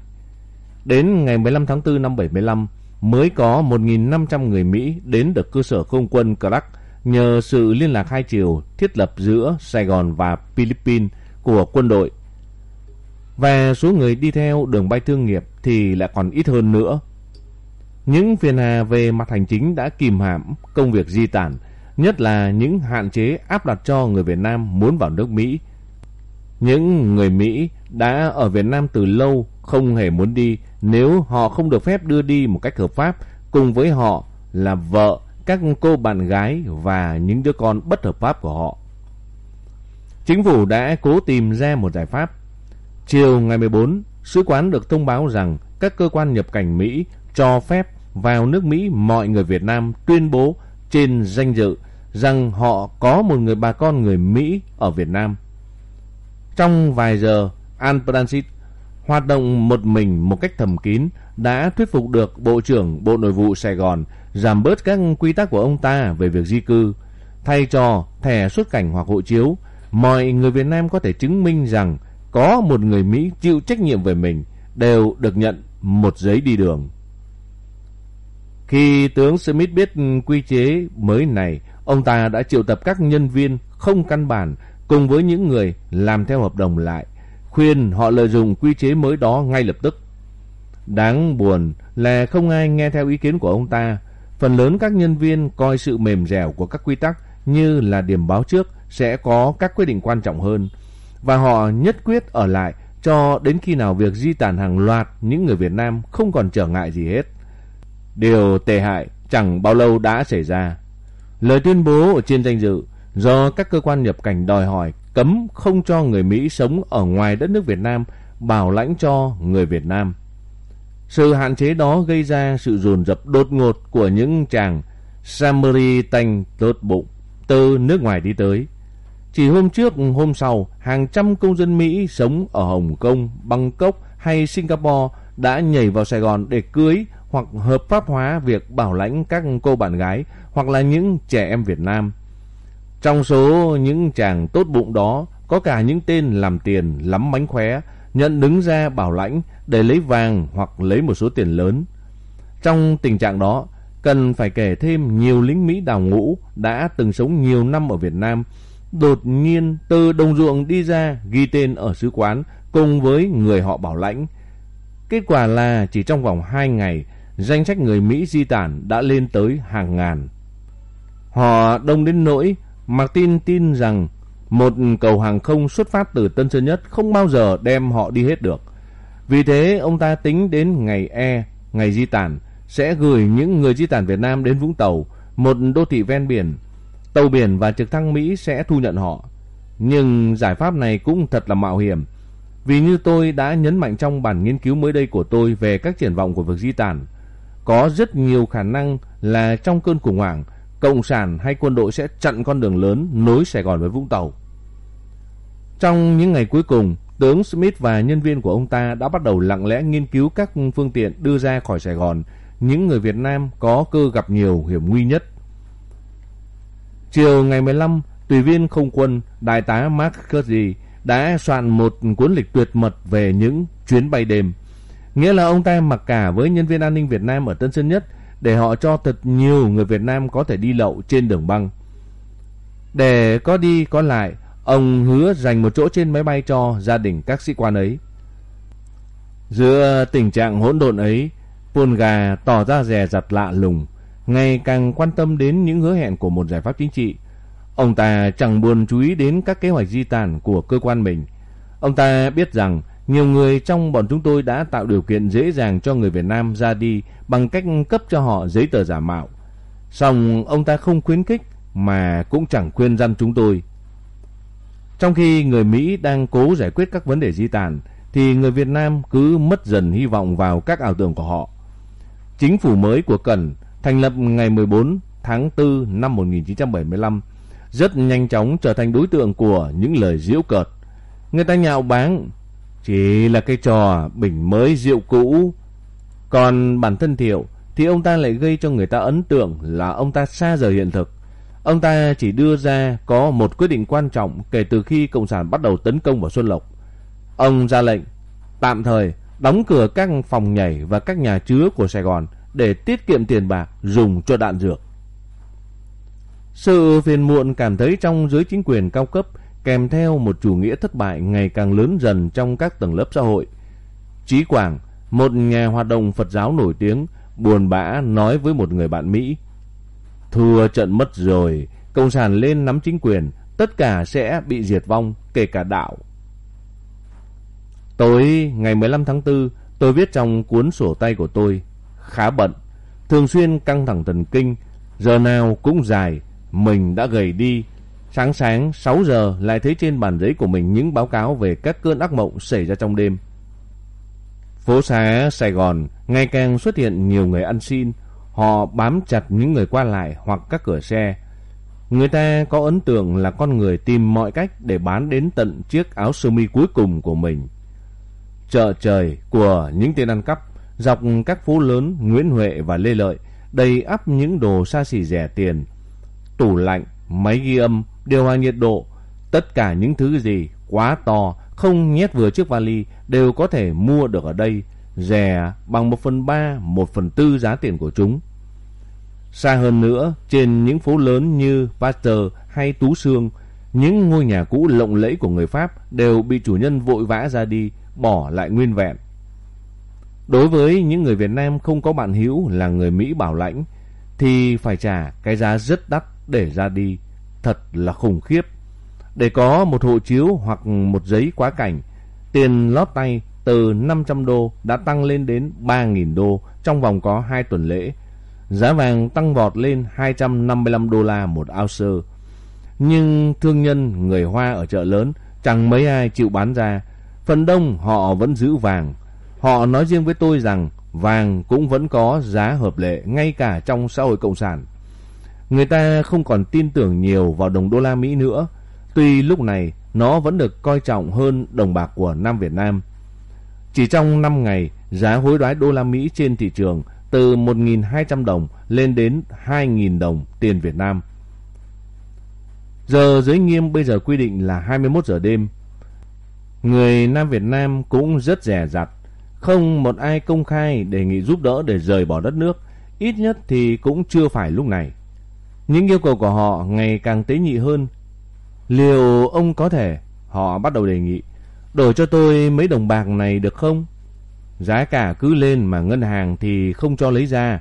Đến ngày 15 tháng 4 năm 75, mới có 1.500 người Mỹ đến được cơ sở không quân Clark nhờ sự liên lạc hai chiều thiết lập giữa Sài Gòn và Philippines của quân đội. Và số người đi theo đường bay thương nghiệp thì lại còn ít hơn nữa. Những phiền hà về mặt hành chính đã kìm hãm công việc di tản, nhất là những hạn chế áp đặt cho người Việt Nam muốn vào nước Mỹ. Những người Mỹ đã ở Việt Nam từ lâu không hề muốn đi nếu họ không được phép đưa đi một cách hợp pháp cùng với họ là vợ, các cô bạn gái và những đứa con bất hợp pháp của họ. Chính phủ đã cố tìm ra một giải pháp. Chiều ngày 14, sứ quán được thông báo rằng các cơ quan nhập cảnh Mỹ cho phép vào nước Mỹ mọi người Việt Nam tuyên bố trên danh dự rằng họ có một người bà con người Mỹ ở Việt Nam. Trong vài giờ, An Francis hoạt động một mình một cách thầm kín đã thuyết phục được Bộ trưởng Bộ Nội vụ Sài Gòn giảm bớt các quy tắc của ông ta về việc di cư. Thay cho thẻ xuất cảnh hoặc hộ chiếu, mọi người Việt Nam có thể chứng minh rằng có một người Mỹ chịu trách nhiệm về mình đều được nhận một giấy đi đường. Khi tướng Smith biết quy chế mới này, ông ta đã triệu tập các nhân viên không căn bản cùng với những người làm theo hợp đồng lại, khuyên họ lợi dụng quy chế mới đó ngay lập tức. Đáng buồn là không ai nghe theo ý kiến của ông ta. Phần lớn các nhân viên coi sự mềm dẻo của các quy tắc như là điểm báo trước sẽ có các quyết định quan trọng hơn. Và họ nhất quyết ở lại cho đến khi nào việc di tản hàng loạt những người Việt Nam không còn trở ngại gì hết. Điều tệ hại chẳng bao lâu đã xảy ra. Lời tuyên bố ở trên danh dự do các cơ quan nhập cảnh đòi hỏi cấm không cho người Mỹ sống ở ngoài đất nước Việt Nam bảo lãnh cho người Việt Nam. Sự hạn chế đó gây ra sự dồn dập đột ngột của những chàng Samaritan tốt bụng từ nước ngoài đi tới. Chỉ hôm trước, hôm sau, hàng trăm công dân Mỹ sống ở Hồng Kông, Bangkok hay Singapore đã nhảy vào Sài Gòn để cưới hoặc hợp pháp hóa việc bảo lãnh các cô bạn gái hoặc là những trẻ em Việt Nam. Trong số những chàng tốt bụng đó có cả những tên làm tiền lắm mánh khóe, nhận đứng ra bảo lãnh để lấy vàng hoặc lấy một số tiền lớn. Trong tình trạng đó, cần phải kể thêm nhiều lính Mỹ đào ngũ đã từng sống nhiều năm ở Việt Nam, đột nhiên từ đồng ruộng đi ra ghi tên ở sứ quán cùng với người họ bảo lãnh. Kết quả là chỉ trong vòng 2 ngày, danh sách người Mỹ di tản đã lên tới hàng ngàn. Họ đông đến nỗi Martin tin rằng một cầu hàng không xuất phát từ Tân Sơn Nhất không bao giờ đem họ đi hết được. Vì thế ông ta tính đến ngày E, ngày di tản, sẽ gửi những người di tản Việt Nam đến Vũng Tàu, một đô thị ven biển. Tàu biển và trực thăng Mỹ sẽ thu nhận họ. Nhưng giải pháp này cũng thật là mạo hiểm. Vì như tôi đã nhấn mạnh trong bản nghiên cứu mới đây của tôi về các triển vọng của việc di tản, có rất nhiều khả năng là trong cơn khủng hoảng, Cộng sản hay quân đội sẽ chặn con đường lớn nối Sài Gòn với Vũng Tàu. Trong những ngày cuối cùng, tướng Smith và nhân viên của ông ta đã bắt đầu lặng lẽ nghiên cứu các phương tiện đưa ra khỏi Sài Gòn, những người Việt Nam có cơ gặp nhiều hiểm nguy nhất. Chiều ngày 15, tùy viên không quân Đại tá Mark Curry đã soạn một cuốn lịch tuyệt mật về những chuyến bay đêm. Nghĩa là ông ta mặc cả với nhân viên an ninh Việt Nam ở Tân Sơn Nhất để họ cho thật nhiều người Việt Nam có thể đi lậu trên đường băng. Để có đi có lại, ông hứa dành một chỗ trên máy bay cho gia đình các sĩ quan ấy. Giữa tình trạng hỗn độn ấy, Polga tỏ ra dè dặt lạ lùng, ngày càng quan tâm đến những hứa hẹn của một giải pháp chính trị. Ông ta chẳng buồn chú ý đến các kế hoạch di tản của cơ quan mình. Ông ta biết rằng nhiều người trong bọn chúng tôi đã tạo điều kiện dễ dàng cho người Việt Nam ra đi bằng cách cấp cho họ giấy tờ giả mạo. Song ông ta không khuyến khích mà cũng chẳng khuyên răn chúng tôi. Trong khi người Mỹ đang cố giải quyết các vấn đề di tản, thì người Việt Nam cứ mất dần hy vọng vào các ảo tưởng của họ. Chính phủ mới của Cần thành lập ngày 14 tháng 4 năm 1975 rất nhanh chóng trở thành đối tượng của những lời giễu cợt. Người ta nhạo báng chỉ là cái trò bình mới rượu cũ. Còn bản thân Thiệu thì ông ta lại gây cho người ta ấn tượng là ông ta xa rời hiện thực. Ông ta chỉ đưa ra có một quyết định quan trọng kể từ khi Cộng sản bắt đầu tấn công vào Xuân Lộc. Ông ra lệnh tạm thời đóng cửa các phòng nhảy và các nhà chứa của Sài Gòn để tiết kiệm tiền bạc dùng cho đạn dược. Sự phiền muộn cảm thấy trong giới chính quyền cao cấp kèm theo một chủ nghĩa thất bại ngày càng lớn dần trong các tầng lớp xã hội. Chí Quảng, một nhà hoạt động Phật giáo nổi tiếng, buồn bã nói với một người bạn Mỹ. Thua trận mất rồi, Cộng sản lên nắm chính quyền, tất cả sẽ bị diệt vong, kể cả đạo. Tối ngày 15 tháng 4, tôi viết trong cuốn sổ tay của tôi, khá bận, thường xuyên căng thẳng thần kinh, giờ nào cũng dài, mình đã gầy đi, Sáng sáng 6 giờ lại thấy trên bàn giấy của mình những báo cáo về các cơn ác mộng xảy ra trong đêm. Phố xá Sài Gòn ngày càng xuất hiện nhiều người ăn xin. Họ bám chặt những người qua lại hoặc các cửa xe. Người ta có ấn tượng là con người tìm mọi cách để bán đến tận chiếc áo sơ mi cuối cùng của mình. Chợ trời của những tên ăn cắp dọc các phố lớn Nguyễn Huệ và Lê Lợi đầy ắp những đồ xa xỉ rẻ tiền. Tủ lạnh, máy ghi âm, điều hòa nhiệt độ, tất cả những thứ gì quá to, không nhét vừa chiếc vali đều có thể mua được ở đây, rẻ bằng 1 phần 3, 1 phần 4 giá tiền của chúng. Xa hơn nữa, trên những phố lớn như Pasteur hay Tú Sương, những ngôi nhà cũ lộng lẫy của người Pháp đều bị chủ nhân vội vã ra đi, bỏ lại nguyên vẹn. Đối với những người Việt Nam không có bạn hữu là người Mỹ bảo lãnh, thì phải trả cái giá rất đắt để ra đi, thật là khủng khiếp. Để có một hộ chiếu hoặc một giấy quá cảnh, tiền lót tay từ 500 đô đã tăng lên đến 3.000 đô trong vòng có 2 tuần lễ, Giá vàng tăng vọt lên 255 đô la một ounce. Nhưng thương nhân người Hoa ở chợ lớn chẳng mấy ai chịu bán ra. Phần đông họ vẫn giữ vàng. Họ nói riêng với tôi rằng vàng cũng vẫn có giá hợp lệ ngay cả trong xã hội cộng sản. Người ta không còn tin tưởng nhiều vào đồng đô la Mỹ nữa. Tuy lúc này nó vẫn được coi trọng hơn đồng bạc của Nam Việt Nam. Chỉ trong 5 ngày, giá hối đoái đô la Mỹ trên thị trường từ 1.200 đồng lên đến 2.000 đồng tiền Việt Nam. Giờ giới nghiêm bây giờ quy định là 21 giờ đêm. Người Nam Việt Nam cũng rất rẻ rặt. Không một ai công khai đề nghị giúp đỡ để rời bỏ đất nước. Ít nhất thì cũng chưa phải lúc này. Những yêu cầu của họ ngày càng tế nhị hơn. Liệu ông có thể, họ bắt đầu đề nghị, đổi cho tôi mấy đồng bạc này được không? Giá cả cứ lên mà ngân hàng thì không cho lấy ra.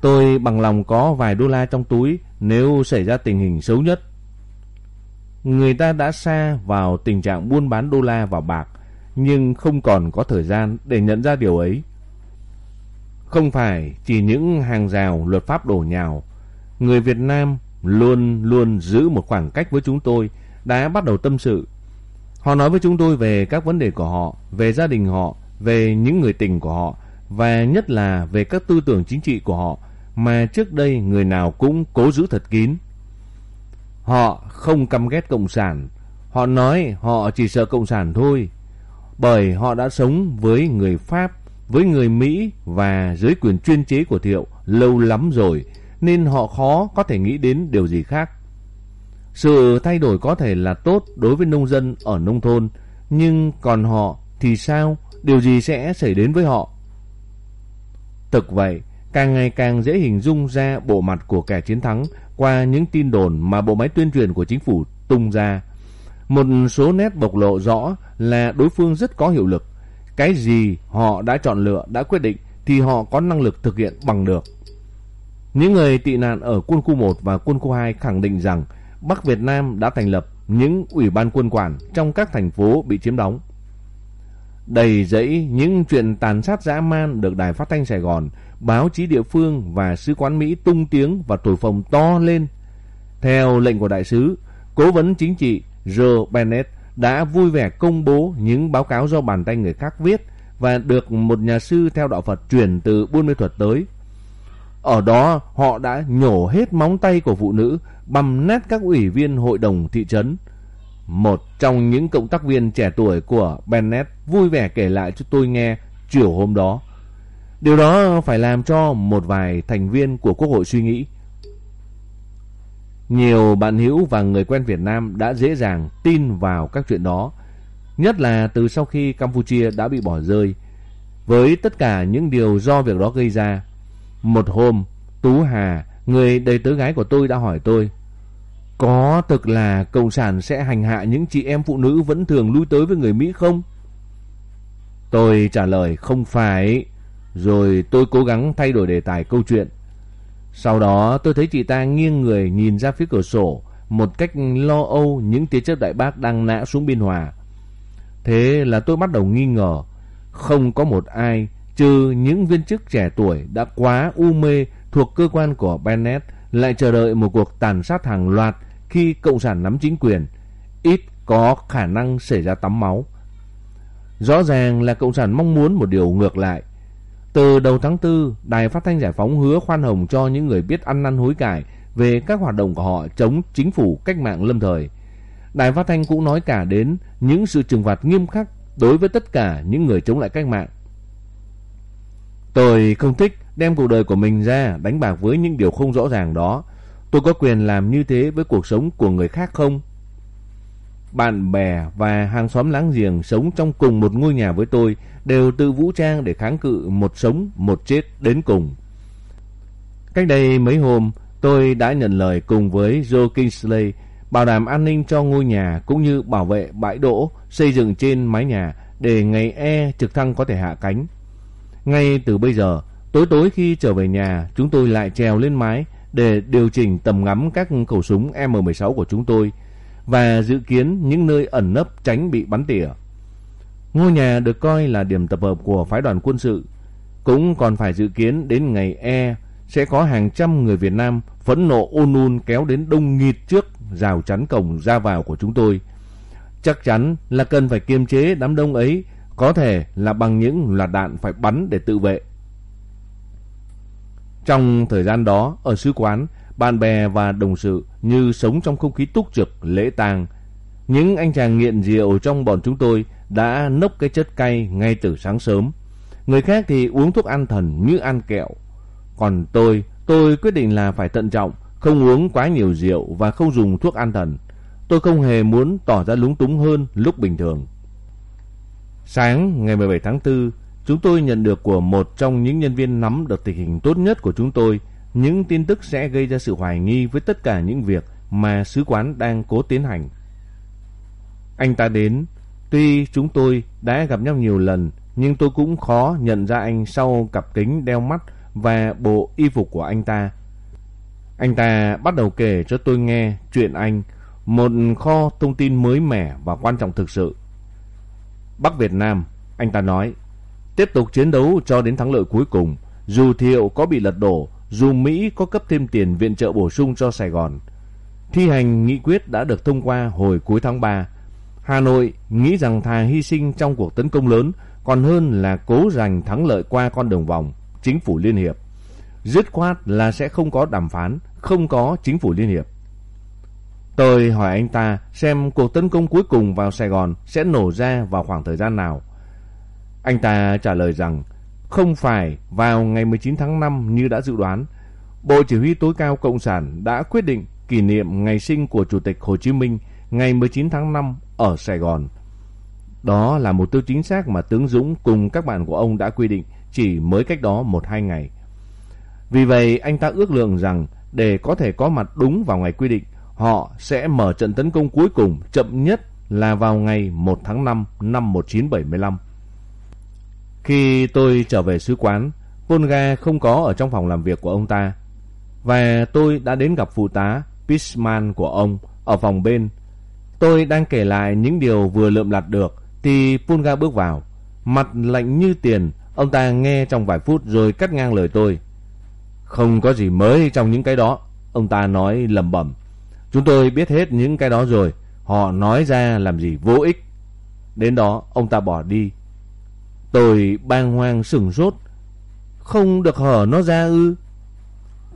Tôi bằng lòng có vài đô la trong túi nếu xảy ra tình hình xấu nhất. Người ta đã xa vào tình trạng buôn bán đô la và bạc, nhưng không còn có thời gian để nhận ra điều ấy. Không phải chỉ những hàng rào luật pháp đổ nhào. Người Việt Nam luôn luôn giữ một khoảng cách với chúng tôi, đã bắt đầu tâm sự. Họ nói với chúng tôi về các vấn đề của họ, về gia đình họ, về những người tình của họ và nhất là về các tư tưởng chính trị của họ mà trước đây người nào cũng cố giữ thật kín. Họ không căm ghét Cộng sản, họ nói họ chỉ sợ Cộng sản thôi, bởi họ đã sống với người Pháp, với người Mỹ và dưới quyền chuyên chế của Thiệu lâu lắm rồi, nên họ khó có thể nghĩ đến điều gì khác. Sự thay đổi có thể là tốt đối với nông dân ở nông thôn, nhưng còn họ thì sao? điều gì sẽ xảy đến với họ. Thực vậy, càng ngày càng dễ hình dung ra bộ mặt của kẻ chiến thắng qua những tin đồn mà bộ máy tuyên truyền của chính phủ tung ra. Một số nét bộc lộ rõ là đối phương rất có hiệu lực. Cái gì họ đã chọn lựa, đã quyết định thì họ có năng lực thực hiện bằng được. Những người tị nạn ở quân khu 1 và quân khu 2 khẳng định rằng Bắc Việt Nam đã thành lập những ủy ban quân quản trong các thành phố bị chiếm đóng đầy dẫy những chuyện tàn sát dã man được đài phát thanh Sài Gòn, báo chí địa phương và sứ quán Mỹ tung tiếng và thổi phồng to lên. Theo lệnh của đại sứ, cố vấn chính trị Joe Bennett đã vui vẻ công bố những báo cáo do bàn tay người khác viết và được một nhà sư theo đạo Phật truyền từ Buôn Mê Thuật tới. Ở đó họ đã nhổ hết móng tay của phụ nữ, băm nát các ủy viên hội đồng thị trấn, một trong những cộng tác viên trẻ tuổi của Bennett vui vẻ kể lại cho tôi nghe chiều hôm đó. Điều đó phải làm cho một vài thành viên của Quốc hội suy nghĩ. Nhiều bạn hữu và người quen Việt Nam đã dễ dàng tin vào các chuyện đó, nhất là từ sau khi Campuchia đã bị bỏ rơi. Với tất cả những điều do việc đó gây ra, một hôm, Tú Hà, người đầy tớ gái của tôi đã hỏi tôi, có thực là Cộng sản sẽ hành hạ những chị em phụ nữ vẫn thường lui tới với người Mỹ không? Tôi trả lời không phải. Rồi tôi cố gắng thay đổi đề tài câu chuyện. Sau đó tôi thấy chị ta nghiêng người nhìn ra phía cửa sổ một cách lo âu những tia chớp đại bác đang nã xuống biên hòa. Thế là tôi bắt đầu nghi ngờ. Không có một ai trừ những viên chức trẻ tuổi đã quá u mê thuộc cơ quan của Bennett lại chờ đợi một cuộc tàn sát hàng loạt khi Cộng sản nắm chính quyền, ít có khả năng xảy ra tắm máu. Rõ ràng là Cộng sản mong muốn một điều ngược lại. Từ đầu tháng 4, Đài Phát thanh Giải phóng hứa khoan hồng cho những người biết ăn năn hối cải về các hoạt động của họ chống chính phủ cách mạng lâm thời. Đài phát thanh cũng nói cả đến những sự trừng phạt nghiêm khắc đối với tất cả những người chống lại cách mạng. Tôi không thích đem cuộc đời của mình ra đánh bạc với những điều không rõ ràng đó. Tôi có quyền làm như thế với cuộc sống của người khác không? Bạn bè và hàng xóm láng giềng sống trong cùng một ngôi nhà với tôi đều tự vũ trang để kháng cự một sống một chết đến cùng. Cách đây mấy hôm, tôi đã nhận lời cùng với Joe Kingsley bảo đảm an ninh cho ngôi nhà cũng như bảo vệ bãi đỗ xây dựng trên mái nhà để ngày E trực thăng có thể hạ cánh. Ngay từ bây giờ, tối tối khi trở về nhà, chúng tôi lại trèo lên mái để điều chỉnh tầm ngắm các khẩu súng M16 của chúng tôi và dự kiến những nơi ẩn nấp tránh bị bắn tỉa. Ngôi nhà được coi là điểm tập hợp của phái đoàn quân sự, cũng còn phải dự kiến đến ngày E sẽ có hàng trăm người Việt Nam phẫn nộ ôn un kéo đến đông nghịt trước rào chắn cổng ra vào của chúng tôi. Chắc chắn là cần phải kiềm chế đám đông ấy, có thể là bằng những loạt đạn phải bắn để tự vệ. Trong thời gian đó, ở sứ quán, bạn bè và đồng sự như sống trong không khí túc trực, lễ tang. Những anh chàng nghiện rượu trong bọn chúng tôi đã nốc cái chất cay ngay từ sáng sớm. Người khác thì uống thuốc an thần như ăn kẹo. Còn tôi, tôi quyết định là phải thận trọng, không uống quá nhiều rượu và không dùng thuốc an thần. Tôi không hề muốn tỏ ra lúng túng hơn lúc bình thường. Sáng ngày 17 tháng 4, chúng tôi nhận được của một trong những nhân viên nắm được tình hình tốt nhất của chúng tôi những tin tức sẽ gây ra sự hoài nghi với tất cả những việc mà sứ quán đang cố tiến hành. Anh ta đến, tuy chúng tôi đã gặp nhau nhiều lần, nhưng tôi cũng khó nhận ra anh sau cặp kính đeo mắt và bộ y phục của anh ta. Anh ta bắt đầu kể cho tôi nghe chuyện anh, một kho thông tin mới mẻ và quan trọng thực sự. Bắc Việt Nam, anh ta nói, tiếp tục chiến đấu cho đến thắng lợi cuối cùng, dù thiệu có bị lật đổ, dù Mỹ có cấp thêm tiền viện trợ bổ sung cho Sài Gòn. Thi hành nghị quyết đã được thông qua hồi cuối tháng 3. Hà Nội nghĩ rằng thà hy sinh trong cuộc tấn công lớn còn hơn là cố giành thắng lợi qua con đường vòng, chính phủ liên hiệp. Dứt khoát là sẽ không có đàm phán, không có chính phủ liên hiệp. Tôi hỏi anh ta xem cuộc tấn công cuối cùng vào Sài Gòn sẽ nổ ra vào khoảng thời gian nào. Anh ta trả lời rằng không phải vào ngày 19 tháng 5 như đã dự đoán. Bộ Chỉ huy tối cao Cộng sản đã quyết định kỷ niệm ngày sinh của Chủ tịch Hồ Chí Minh ngày 19 tháng 5 ở Sài Gòn. Đó là một tiêu chính xác mà tướng Dũng cùng các bạn của ông đã quy định chỉ mới cách đó một hai ngày. Vì vậy anh ta ước lượng rằng để có thể có mặt đúng vào ngày quy định, họ sẽ mở trận tấn công cuối cùng chậm nhất là vào ngày 1 tháng 5 năm 1975. Khi tôi trở về sứ quán, Polga không có ở trong phòng làm việc của ông ta. Và tôi đã đến gặp phụ tá Pisman của ông ở phòng bên. Tôi đang kể lại những điều vừa lượm lặt được thì Polga bước vào. Mặt lạnh như tiền, ông ta nghe trong vài phút rồi cắt ngang lời tôi. Không có gì mới trong những cái đó, ông ta nói lẩm bẩm. Chúng tôi biết hết những cái đó rồi, họ nói ra làm gì vô ích. Đến đó ông ta bỏ đi Tôi bàng hoàng sửng sốt. Không được hở nó ra ư?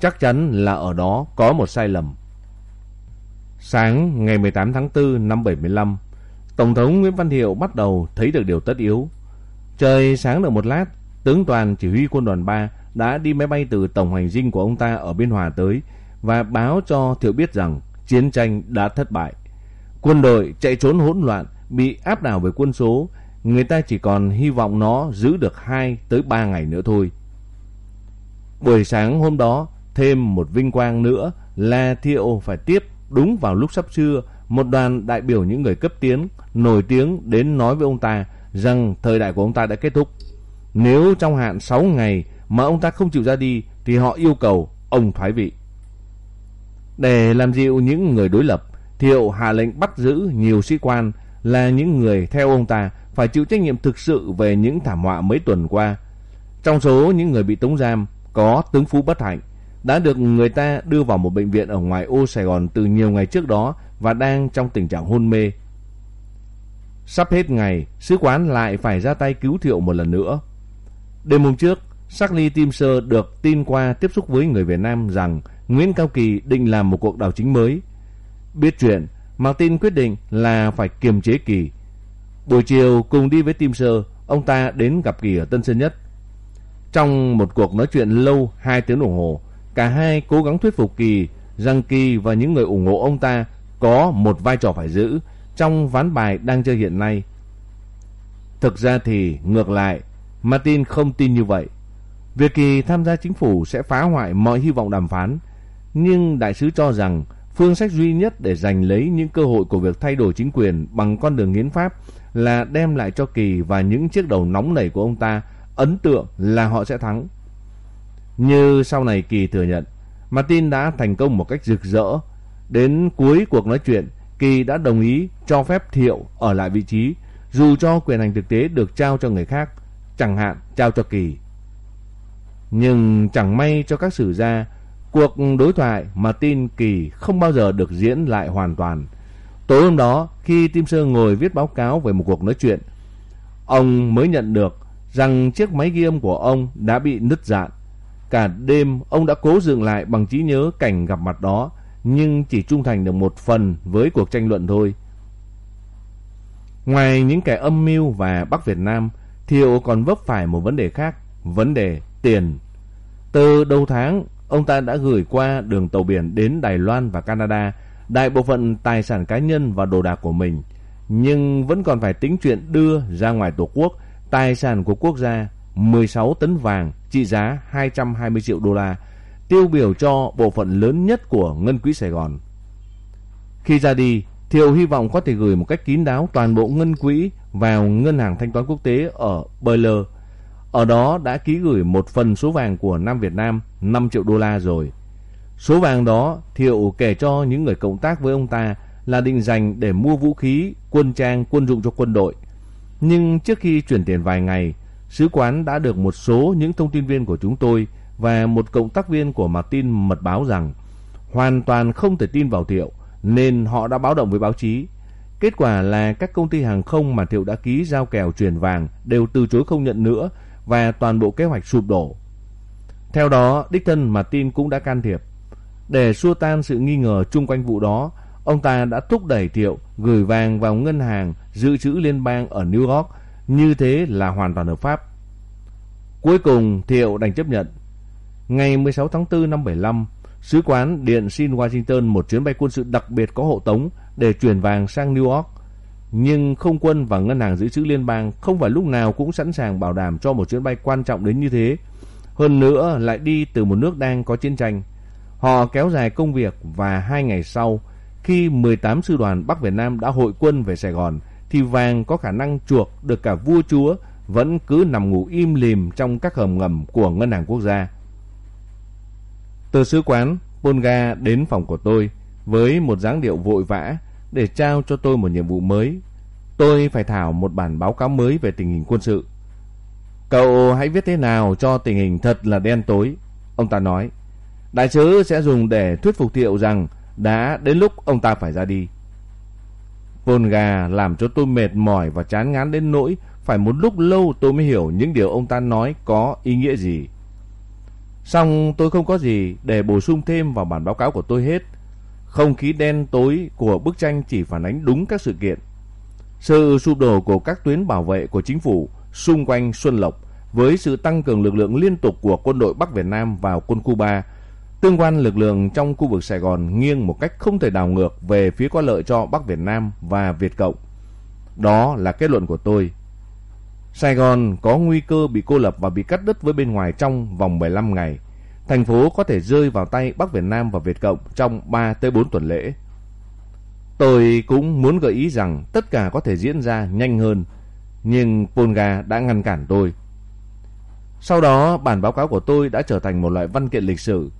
Chắc chắn là ở đó có một sai lầm. Sáng ngày 18 tháng 4 năm 75, Tổng thống Nguyễn Văn Thiệu bắt đầu thấy được điều tất yếu. Trời sáng được một lát, tướng toàn chỉ huy quân đoàn 3 đã đi máy bay từ tổng hành dinh của ông ta ở Biên Hòa tới và báo cho Thiệu biết rằng chiến tranh đã thất bại. Quân đội chạy trốn hỗn loạn, bị áp đảo về quân số, người ta chỉ còn hy vọng nó giữ được 2 tới 3 ngày nữa thôi. Buổi sáng hôm đó, thêm một vinh quang nữa là Thiệu phải tiếp đúng vào lúc sắp trưa một đoàn đại biểu những người cấp tiến nổi tiếng đến nói với ông ta rằng thời đại của ông ta đã kết thúc. Nếu trong hạn 6 ngày mà ông ta không chịu ra đi thì họ yêu cầu ông thoái vị. Để làm dịu những người đối lập, Thiệu hạ lệnh bắt giữ nhiều sĩ quan là những người theo ông ta phải chịu trách nhiệm thực sự về những thảm họa mấy tuần qua. Trong số những người bị tống giam có tướng Phú Bất Hạnh đã được người ta đưa vào một bệnh viện ở ngoài ô Sài Gòn từ nhiều ngày trước đó và đang trong tình trạng hôn mê. Sắp hết ngày, sứ quán lại phải ra tay cứu Thiệu một lần nữa. Đêm hôm trước, Charlie Timser được tin qua tiếp xúc với người Việt Nam rằng Nguyễn Cao Kỳ định làm một cuộc đảo chính mới. Biết chuyện, Martin quyết định là phải kiềm chế Kỳ. Buổi chiều cùng đi với Timser, ông ta đến gặp Kỳ ở Tân Sơn Nhất. Trong một cuộc nói chuyện lâu 2 tiếng đồng hồ, cả hai cố gắng thuyết phục Kỳ rằng Kỳ và những người ủng hộ ông ta có một vai trò phải giữ trong ván bài đang chơi hiện nay. Thực ra thì ngược lại, Martin không tin như vậy. Việc Kỳ tham gia chính phủ sẽ phá hoại mọi hy vọng đàm phán, nhưng đại sứ cho rằng phương sách duy nhất để giành lấy những cơ hội của việc thay đổi chính quyền bằng con đường hiến pháp là đem lại cho Kỳ và những chiếc đầu nóng nảy của ông ta ấn tượng là họ sẽ thắng. Như sau này Kỳ thừa nhận, Martin đã thành công một cách rực rỡ. Đến cuối cuộc nói chuyện, Kỳ đã đồng ý cho phép Thiệu ở lại vị trí, dù cho quyền hành thực tế được trao cho người khác, chẳng hạn trao cho Kỳ. Nhưng chẳng may cho các sử gia, cuộc đối thoại mà tin Kỳ không bao giờ được diễn lại hoàn toàn. Tối hôm đó, khi Tim Sơ ngồi viết báo cáo về một cuộc nói chuyện, ông mới nhận được rằng chiếc máy ghi âm của ông đã bị nứt dạn. Cả đêm, ông đã cố dựng lại bằng trí nhớ cảnh gặp mặt đó, nhưng chỉ trung thành được một phần với cuộc tranh luận thôi. Ngoài những kẻ âm mưu và Bắc Việt Nam, Thiệu còn vấp phải một vấn đề khác, vấn đề tiền. Từ đầu tháng, ông ta đã gửi qua đường tàu biển đến Đài Loan và Canada đại bộ phận tài sản cá nhân và đồ đạc của mình, nhưng vẫn còn phải tính chuyện đưa ra ngoài Tổ quốc tài sản của quốc gia 16 tấn vàng trị giá 220 triệu đô la, tiêu biểu cho bộ phận lớn nhất của Ngân quỹ Sài Gòn. Khi ra đi, Thiệu hy vọng có thể gửi một cách kín đáo toàn bộ ngân quỹ vào ngân hàng thanh toán quốc tế ở Beuler. Ở đó đã ký gửi một phần số vàng của Nam Việt Nam 5 triệu đô la rồi. Số vàng đó Thiệu kể cho những người cộng tác với ông ta là định dành để mua vũ khí, quân trang, quân dụng cho quân đội. Nhưng trước khi chuyển tiền vài ngày, sứ quán đã được một số những thông tin viên của chúng tôi và một cộng tác viên của Martin mật báo rằng hoàn toàn không thể tin vào Thiệu nên họ đã báo động với báo chí. Kết quả là các công ty hàng không mà Thiệu đã ký giao kèo chuyển vàng đều từ chối không nhận nữa và toàn bộ kế hoạch sụp đổ. Theo đó, đích thân Martin cũng đã can thiệp. Để xua tan sự nghi ngờ chung quanh vụ đó, ông ta đã thúc đẩy Thiệu gửi vàng vào ngân hàng dự trữ liên bang ở New York, như thế là hoàn toàn hợp pháp. Cuối cùng Thiệu đành chấp nhận. Ngày 16 tháng 4 năm 75, sứ quán điện xin Washington một chuyến bay quân sự đặc biệt có hộ tống để chuyển vàng sang New York. Nhưng không quân và ngân hàng dự trữ liên bang không phải lúc nào cũng sẵn sàng bảo đảm cho một chuyến bay quan trọng đến như thế. Hơn nữa lại đi từ một nước đang có chiến tranh. Họ kéo dài công việc và hai ngày sau, khi 18 sư đoàn Bắc Việt Nam đã hội quân về Sài Gòn, thì vàng có khả năng chuộc được cả vua chúa vẫn cứ nằm ngủ im lìm trong các hầm ngầm của Ngân hàng Quốc gia. Từ sứ quán, Polga đến phòng của tôi với một dáng điệu vội vã để trao cho tôi một nhiệm vụ mới. Tôi phải thảo một bản báo cáo mới về tình hình quân sự. Cậu hãy viết thế nào cho tình hình thật là đen tối, ông ta nói. Đại sứ sẽ dùng để thuyết phục Thiệu rằng đã đến lúc ông ta phải ra đi. Volga làm cho tôi mệt mỏi và chán ngán đến nỗi phải một lúc lâu tôi mới hiểu những điều ông ta nói có ý nghĩa gì. Xong tôi không có gì để bổ sung thêm vào bản báo cáo của tôi hết. Không khí đen tối của bức tranh chỉ phản ánh đúng các sự kiện. Sự sụp đổ của các tuyến bảo vệ của chính phủ xung quanh Xuân Lộc với sự tăng cường lực lượng liên tục của quân đội Bắc Việt Nam vào quân Cuba Tương quan lực lượng trong khu vực Sài Gòn nghiêng một cách không thể đảo ngược về phía có lợi cho Bắc Việt Nam và Việt Cộng. Đó là kết luận của tôi. Sài Gòn có nguy cơ bị cô lập và bị cắt đứt với bên ngoài trong vòng 15 ngày. Thành phố có thể rơi vào tay Bắc Việt Nam và Việt Cộng trong 3 tới 4 tuần lễ. Tôi cũng muốn gợi ý rằng tất cả có thể diễn ra nhanh hơn, nhưng Polga đã ngăn cản tôi. Sau đó, bản báo cáo của tôi đã trở thành một loại văn kiện lịch sử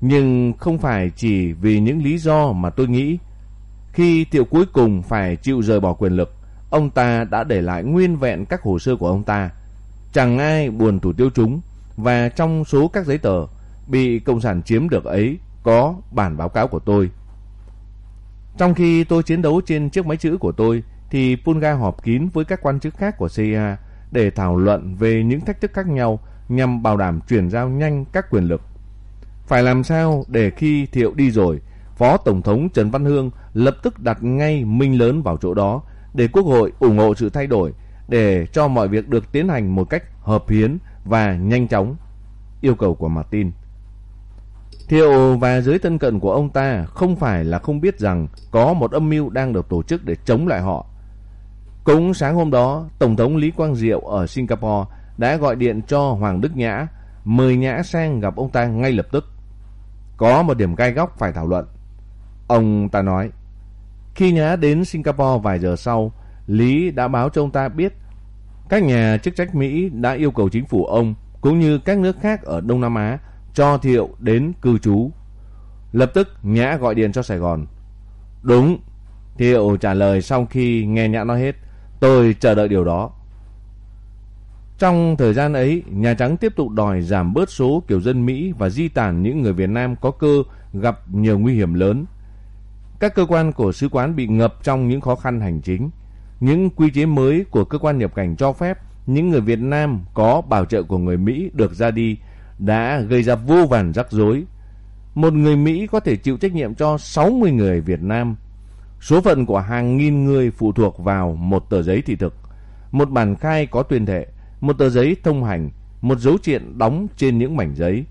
nhưng không phải chỉ vì những lý do mà tôi nghĩ. Khi Tiệu cuối cùng phải chịu rời bỏ quyền lực, ông ta đã để lại nguyên vẹn các hồ sơ của ông ta. Chẳng ai buồn thủ tiêu chúng, và trong số các giấy tờ bị Cộng sản chiếm được ấy có bản báo cáo của tôi. Trong khi tôi chiến đấu trên chiếc máy chữ của tôi, thì Pulga họp kín với các quan chức khác của CIA để thảo luận về những thách thức khác nhau nhằm bảo đảm chuyển giao nhanh các quyền lực. Phải làm sao để khi Thiệu đi rồi, Phó Tổng thống Trần Văn Hương lập tức đặt ngay Minh Lớn vào chỗ đó để Quốc hội ủng hộ sự thay đổi để cho mọi việc được tiến hành một cách hợp hiến và nhanh chóng. Yêu cầu của Martin. Thiệu và giới thân cận của ông ta không phải là không biết rằng có một âm mưu đang được tổ chức để chống lại họ. Cũng sáng hôm đó, Tổng thống Lý Quang Diệu ở Singapore đã gọi điện cho Hoàng Đức Nhã, mời Nhã sang gặp ông ta ngay lập tức. Có một điểm gai góc phải thảo luận. Ông ta nói, khi Nhã đến Singapore vài giờ sau, Lý đã báo cho ông ta biết các nhà chức trách Mỹ đã yêu cầu chính phủ ông cũng như các nước khác ở Đông Nam Á cho Thiệu đến cư trú. Lập tức Nhã gọi điện cho Sài Gòn. Đúng, Thiệu trả lời sau khi nghe Nhã nói hết. Tôi chờ đợi điều đó. Trong thời gian ấy, Nhà Trắng tiếp tục đòi giảm bớt số kiểu dân Mỹ và di tản những người Việt Nam có cơ gặp nhiều nguy hiểm lớn. Các cơ quan của sứ quán bị ngập trong những khó khăn hành chính. Những quy chế mới của cơ quan nhập cảnh cho phép những người Việt Nam có bảo trợ của người Mỹ được ra đi đã gây ra vô vàn rắc rối. Một người Mỹ có thể chịu trách nhiệm cho 60 người Việt Nam. Số phận của hàng nghìn người phụ thuộc vào một tờ giấy thị thực, một bản khai có tuyên thệ, một tờ giấy thông hành, một dấu triện đóng trên những mảnh giấy.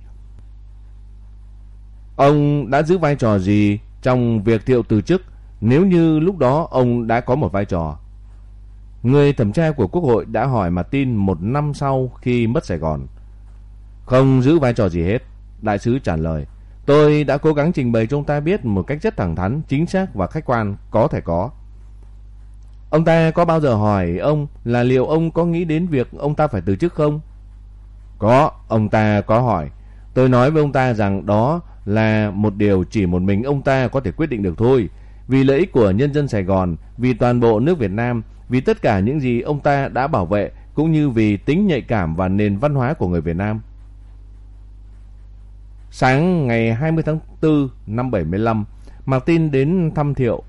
Ông đã giữ vai trò gì trong việc thiệu từ chức nếu như lúc đó ông đã có một vai trò? Người thẩm tra của Quốc hội đã hỏi mà tin một năm sau khi mất Sài Gòn. Không giữ vai trò gì hết. Đại sứ trả lời. Tôi đã cố gắng trình bày cho ông ta biết một cách rất thẳng thắn, chính xác và khách quan có thể có. Ông ta có bao giờ hỏi ông là liệu ông có nghĩ đến việc ông ta phải từ chức không? Có, ông ta có hỏi. Tôi nói với ông ta rằng đó là một điều chỉ một mình ông ta có thể quyết định được thôi. Vì lợi ích của nhân dân Sài Gòn, vì toàn bộ nước Việt Nam, vì tất cả những gì ông ta đã bảo vệ, cũng như vì tính nhạy cảm và nền văn hóa của người Việt Nam. Sáng ngày 20 tháng 4 năm 75, Martin đến thăm Thiệu.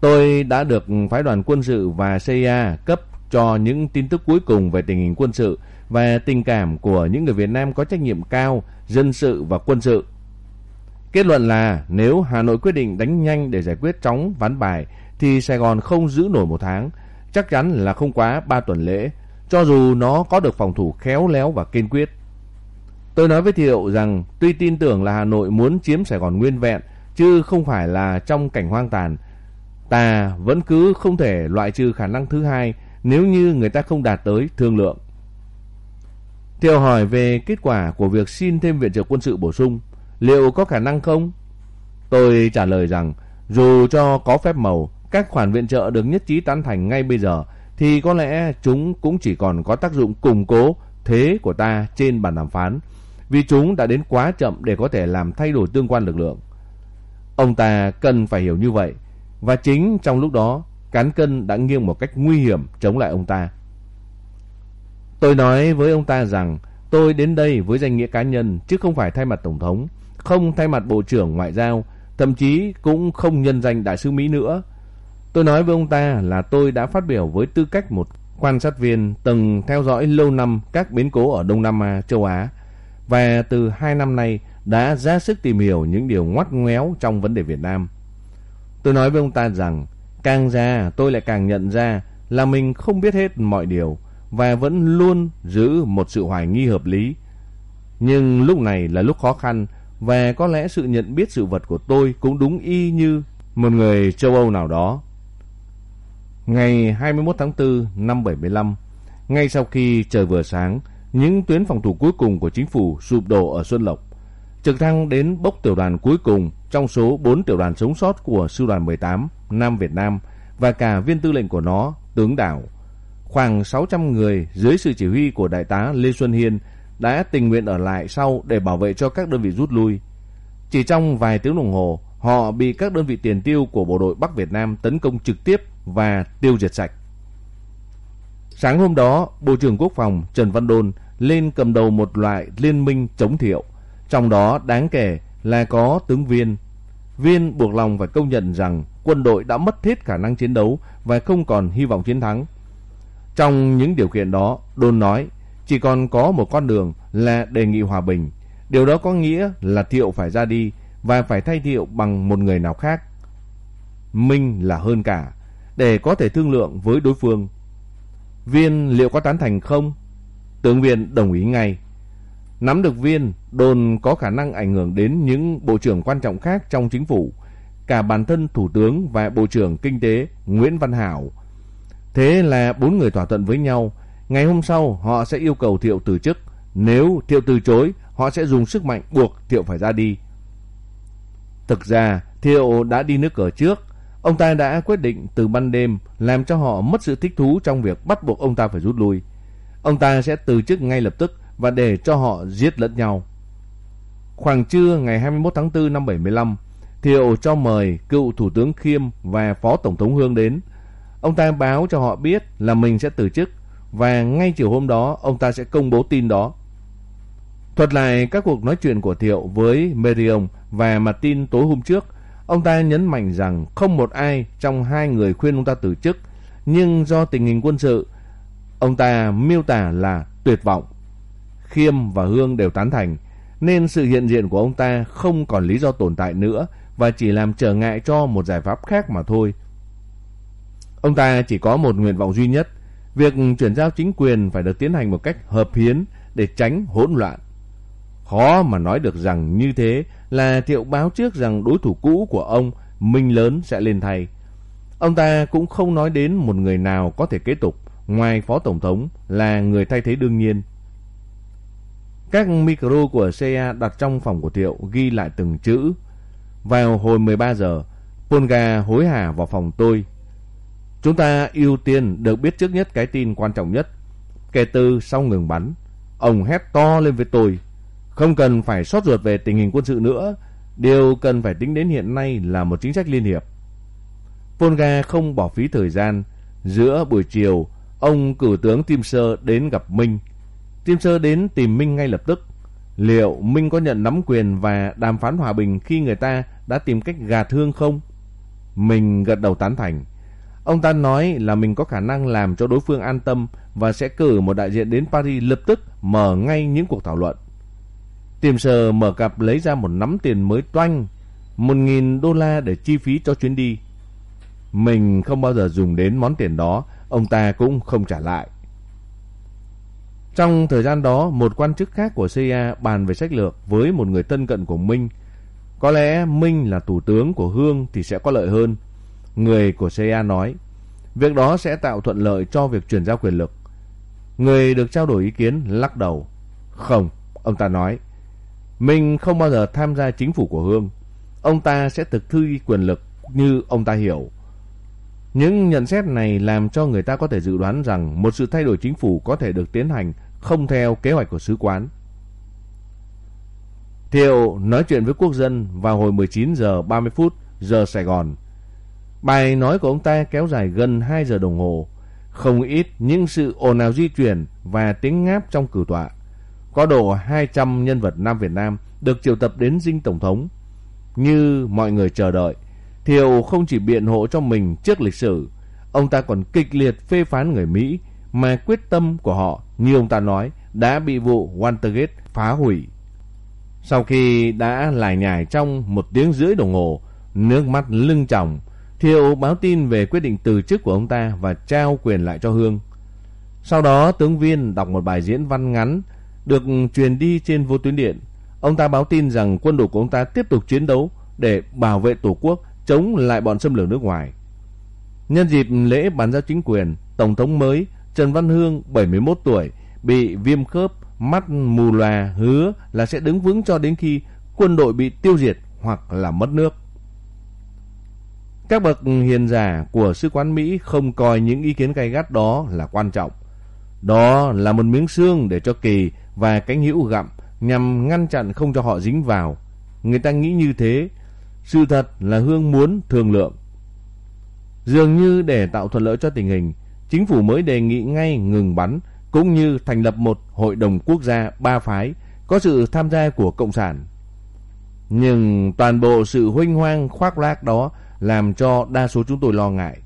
Tôi đã được phái đoàn quân sự và CIA cấp cho những tin tức cuối cùng về tình hình quân sự và tình cảm của những người Việt Nam có trách nhiệm cao, dân sự và quân sự. Kết luận là nếu Hà Nội quyết định đánh nhanh để giải quyết chóng ván bài thì Sài Gòn không giữ nổi một tháng, chắc chắn là không quá 3 tuần lễ, cho dù nó có được phòng thủ khéo léo và kiên quyết. Tôi nói với Thiệu rằng tuy tin tưởng là Hà Nội muốn chiếm Sài Gòn nguyên vẹn, chứ không phải là trong cảnh hoang tàn, ta vẫn cứ không thể loại trừ khả năng thứ hai nếu như người ta không đạt tới thương lượng. Thiệu hỏi về kết quả của việc xin thêm viện trợ quân sự bổ sung, liệu có khả năng không? Tôi trả lời rằng dù cho có phép màu, các khoản viện trợ được nhất trí tán thành ngay bây giờ thì có lẽ chúng cũng chỉ còn có tác dụng củng cố thế của ta trên bàn đàm phán vì chúng đã đến quá chậm để có thể làm thay đổi tương quan lực lượng. Ông ta cần phải hiểu như vậy, và chính trong lúc đó, cán cân đã nghiêng một cách nguy hiểm chống lại ông ta. Tôi nói với ông ta rằng tôi đến đây với danh nghĩa cá nhân chứ không phải thay mặt Tổng thống, không thay mặt Bộ trưởng Ngoại giao, thậm chí cũng không nhân danh Đại sứ Mỹ nữa. Tôi nói với ông ta là tôi đã phát biểu với tư cách một quan sát viên từng theo dõi lâu năm các biến cố ở Đông Nam Á, châu Á và từ hai năm nay đã ra sức tìm hiểu những điều ngoắt ngoéo trong vấn đề Việt Nam. Tôi nói với ông ta rằng càng già tôi lại càng nhận ra là mình không biết hết mọi điều và vẫn luôn giữ một sự hoài nghi hợp lý. Nhưng lúc này là lúc khó khăn và có lẽ sự nhận biết sự vật của tôi cũng đúng y như một người châu Âu nào đó. Ngày 21 tháng 4 năm 75, ngay sau khi trời vừa sáng, những tuyến phòng thủ cuối cùng của chính phủ sụp đổ ở Xuân Lộc. Trực thăng đến bốc tiểu đoàn cuối cùng trong số 4 tiểu đoàn sống sót của sư đoàn 18 Nam Việt Nam và cả viên tư lệnh của nó, tướng đảo. Khoảng 600 người dưới sự chỉ huy của đại tá Lê Xuân Hiên đã tình nguyện ở lại sau để bảo vệ cho các đơn vị rút lui. Chỉ trong vài tiếng đồng hồ, họ bị các đơn vị tiền tiêu của bộ đội Bắc Việt Nam tấn công trực tiếp và tiêu diệt sạch. Sáng hôm đó, Bộ trưởng Quốc phòng Trần Văn Đôn lên cầm đầu một loại liên minh chống thiệu. Trong đó đáng kể là có tướng Viên. Viên buộc lòng phải công nhận rằng quân đội đã mất hết khả năng chiến đấu và không còn hy vọng chiến thắng. Trong những điều kiện đó, Đôn nói chỉ còn có một con đường là đề nghị hòa bình. Điều đó có nghĩa là Thiệu phải ra đi và phải thay Thiệu bằng một người nào khác. Minh là hơn cả, để có thể thương lượng với đối phương. Viên liệu có tán thành không? Tướng Viên đồng ý ngay. Nắm được Viên, đồn có khả năng ảnh hưởng đến những bộ trưởng quan trọng khác trong chính phủ, cả bản thân Thủ tướng và Bộ trưởng Kinh tế Nguyễn Văn Hảo. Thế là bốn người thỏa thuận với nhau, ngày hôm sau họ sẽ yêu cầu Thiệu từ chức. Nếu Thiệu từ chối, họ sẽ dùng sức mạnh buộc Thiệu phải ra đi. Thực ra, Thiệu đã đi nước cờ trước. Ông ta đã quyết định từ ban đêm làm cho họ mất sự thích thú trong việc bắt buộc ông ta phải rút lui. Ông ta sẽ từ chức ngay lập tức và để cho họ giết lẫn nhau. Khoảng trưa ngày 21 tháng 4 năm 75, Thiệu cho mời cựu Thủ tướng Khiêm và Phó Tổng thống Hương đến. Ông ta báo cho họ biết là mình sẽ từ chức và ngay chiều hôm đó ông ta sẽ công bố tin đó. Thuật lại các cuộc nói chuyện của Thiệu với Merion và Martin tối hôm trước, ông ta nhấn mạnh rằng không một ai trong hai người khuyên ông ta từ chức, nhưng do tình hình quân sự, ông ta miêu tả là tuyệt vọng. Khiêm và Hương đều tán thành, nên sự hiện diện của ông ta không còn lý do tồn tại nữa và chỉ làm trở ngại cho một giải pháp khác mà thôi. Ông ta chỉ có một nguyện vọng duy nhất, việc chuyển giao chính quyền phải được tiến hành một cách hợp hiến để tránh hỗn loạn. Khó mà nói được rằng như thế là Thiệu báo trước rằng đối thủ cũ của ông Minh Lớn sẽ lên thay. Ông ta cũng không nói đến một người nào có thể kế tục ngoài Phó Tổng thống là người thay thế đương nhiên. Các micro của CA đặt trong phòng của Thiệu ghi lại từng chữ. Vào hồi 13 giờ, Polga hối hả vào phòng tôi. Chúng ta ưu tiên được biết trước nhất cái tin quan trọng nhất. Kể từ sau ngừng bắn, ông hét to lên với tôi. Không cần phải sót ruột về tình hình quân sự nữa. Điều cần phải tính đến hiện nay là một chính sách liên hiệp. Volga không bỏ phí thời gian. Giữa buổi chiều, ông cử tướng Tim Sơ đến gặp Minh. Tim Sơ đến tìm Minh ngay lập tức. Liệu Minh có nhận nắm quyền và đàm phán hòa bình khi người ta đã tìm cách gạt thương không? Mình gật đầu tán thành. Ông ta nói là mình có khả năng làm cho đối phương an tâm và sẽ cử một đại diện đến Paris lập tức mở ngay những cuộc thảo luận. Tiềm sờ mở cặp lấy ra một nắm tiền mới toanh, một nghìn đô la để chi phí cho chuyến đi. Mình không bao giờ dùng đến món tiền đó, ông ta cũng không trả lại. Trong thời gian đó, một quan chức khác của CIA bàn về sách lược với một người thân cận của Minh. Có lẽ Minh là thủ tướng của Hương thì sẽ có lợi hơn. Người của CIA nói, việc đó sẽ tạo thuận lợi cho việc chuyển giao quyền lực. Người được trao đổi ý kiến lắc đầu. Không, ông ta nói, mình không bao giờ tham gia chính phủ của Hương. Ông ta sẽ thực thi quyền lực như ông ta hiểu. Những nhận xét này làm cho người ta có thể dự đoán rằng một sự thay đổi chính phủ có thể được tiến hành không theo kế hoạch của sứ quán. Thiệu nói chuyện với quốc dân vào hồi 19 giờ 30 phút giờ Sài Gòn. Bài nói của ông ta kéo dài gần 2 giờ đồng hồ. Không ít những sự ồn ào di chuyển và tiếng ngáp trong cử tọa. Có độ 200 nhân vật Nam Việt Nam được triệu tập đến dinh Tổng thống. Như mọi người chờ đợi, Thiệu không chỉ biện hộ cho mình trước lịch sử, ông ta còn kịch liệt phê phán người Mỹ mà quyết tâm của họ, như ông ta nói, đã bị vụ Watergate phá hủy. Sau khi đã lải nhải trong một tiếng rưỡi đồng hồ, nước mắt lưng tròng, Thiệu báo tin về quyết định từ chức của ông ta và trao quyền lại cho Hương. Sau đó tướng viên đọc một bài diễn văn ngắn được truyền đi trên vô tuyến điện. Ông ta báo tin rằng quân đội của ông ta tiếp tục chiến đấu để bảo vệ Tổ quốc chống lại bọn xâm lược nước ngoài. Nhân dịp lễ bàn giao chính quyền, Tổng thống mới Trần Văn Hương 71 tuổi bị viêm khớp, mắt mù lòa hứa là sẽ đứng vững cho đến khi quân đội bị tiêu diệt hoặc là mất nước. Các bậc hiền giả của sứ quán Mỹ không coi những ý kiến gay gắt đó là quan trọng. Đó là một miếng xương để cho Kỳ và cánh hữu gặm nhằm ngăn chặn không cho họ dính vào. Người ta nghĩ như thế. Sự thật là Hương muốn thương lượng. Dường như để tạo thuận lợi cho tình hình, chính phủ mới đề nghị ngay ngừng bắn cũng như thành lập một hội đồng quốc gia ba phái có sự tham gia của Cộng sản. Nhưng toàn bộ sự huynh hoang khoác lác đó làm cho đa số chúng tôi lo ngại.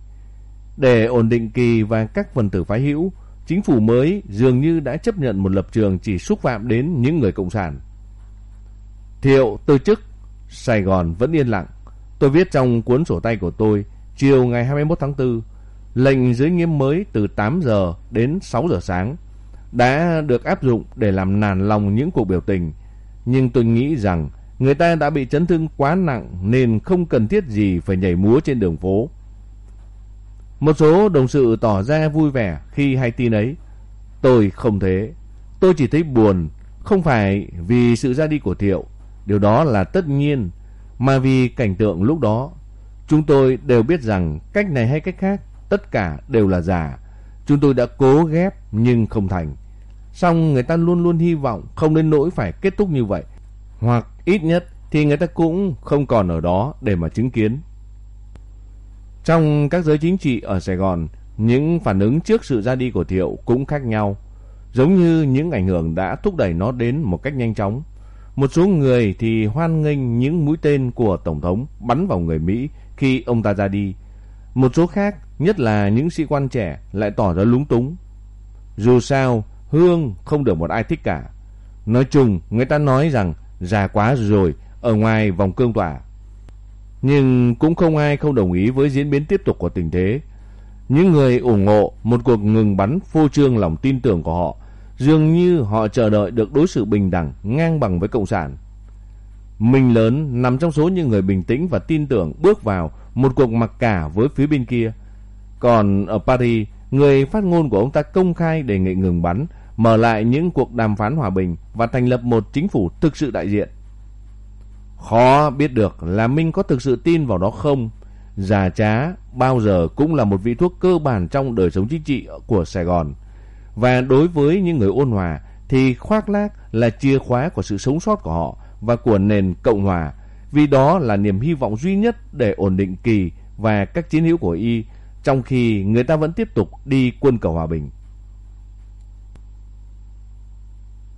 Để ổn định Kỳ và các phần tử phái hữu, chính phủ mới dường như đã chấp nhận một lập trường chỉ xúc phạm đến những người cộng sản. Thiệu từ chức, Sài Gòn vẫn yên lặng. Tôi viết trong cuốn sổ tay của tôi chiều ngày 21 tháng 4, lệnh giới nghiêm mới từ 8 giờ đến 6 giờ sáng đã được áp dụng để làm nản lòng những cuộc biểu tình. Nhưng tôi nghĩ rằng người ta đã bị chấn thương quá nặng nên không cần thiết gì phải nhảy múa trên đường phố. Một số đồng sự tỏ ra vui vẻ khi hay tin ấy. Tôi không thế. Tôi chỉ thấy buồn, không phải vì sự ra đi của Thiệu, điều đó là tất nhiên, mà vì cảnh tượng lúc đó. Chúng tôi đều biết rằng cách này hay cách khác, tất cả đều là giả. Chúng tôi đã cố ghép nhưng không thành. Xong người ta luôn luôn hy vọng không đến nỗi phải kết thúc như vậy. Hoặc ít nhất thì người ta cũng không còn ở đó để mà chứng kiến. Trong các giới chính trị ở Sài Gòn, những phản ứng trước sự ra đi của Thiệu cũng khác nhau. Giống như những ảnh hưởng đã thúc đẩy nó đến một cách nhanh chóng. Một số người thì hoan nghênh những mũi tên của Tổng thống bắn vào người Mỹ khi ông ta ra đi. Một số khác, nhất là những sĩ quan trẻ, lại tỏ ra lúng túng. Dù sao, Hương không được một ai thích cả. Nói chung, người ta nói rằng già quá rồi, ở ngoài vòng cương tỏa. Nhưng cũng không ai không đồng ý với diễn biến tiếp tục của tình thế. Những người ủng hộ một cuộc ngừng bắn phô trương lòng tin tưởng của họ, dường như họ chờ đợi được đối xử bình đẳng, ngang bằng với Cộng sản. Mình lớn nằm trong số những người bình tĩnh và tin tưởng bước vào một cuộc mặc cả với phía bên kia. Còn ở Paris, người phát ngôn của ông ta công khai đề nghị ngừng bắn, mở lại những cuộc đàm phán hòa bình và thành lập một chính phủ thực sự đại diện. Khó biết được là Minh có thực sự tin vào đó không. Già trá bao giờ cũng là một vị thuốc cơ bản trong đời sống chính trị của Sài Gòn. Và đối với những người ôn hòa thì khoác lác là chìa khóa của sự sống sót của họ và của nền Cộng Hòa. Vì đó là niềm hy vọng duy nhất để ổn định kỳ và các chiến hữu của Y, trong khi người ta vẫn tiếp tục đi quân cầu hòa bình.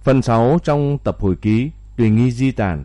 Phần 6 trong tập hồi ký, Tùy nghi di tản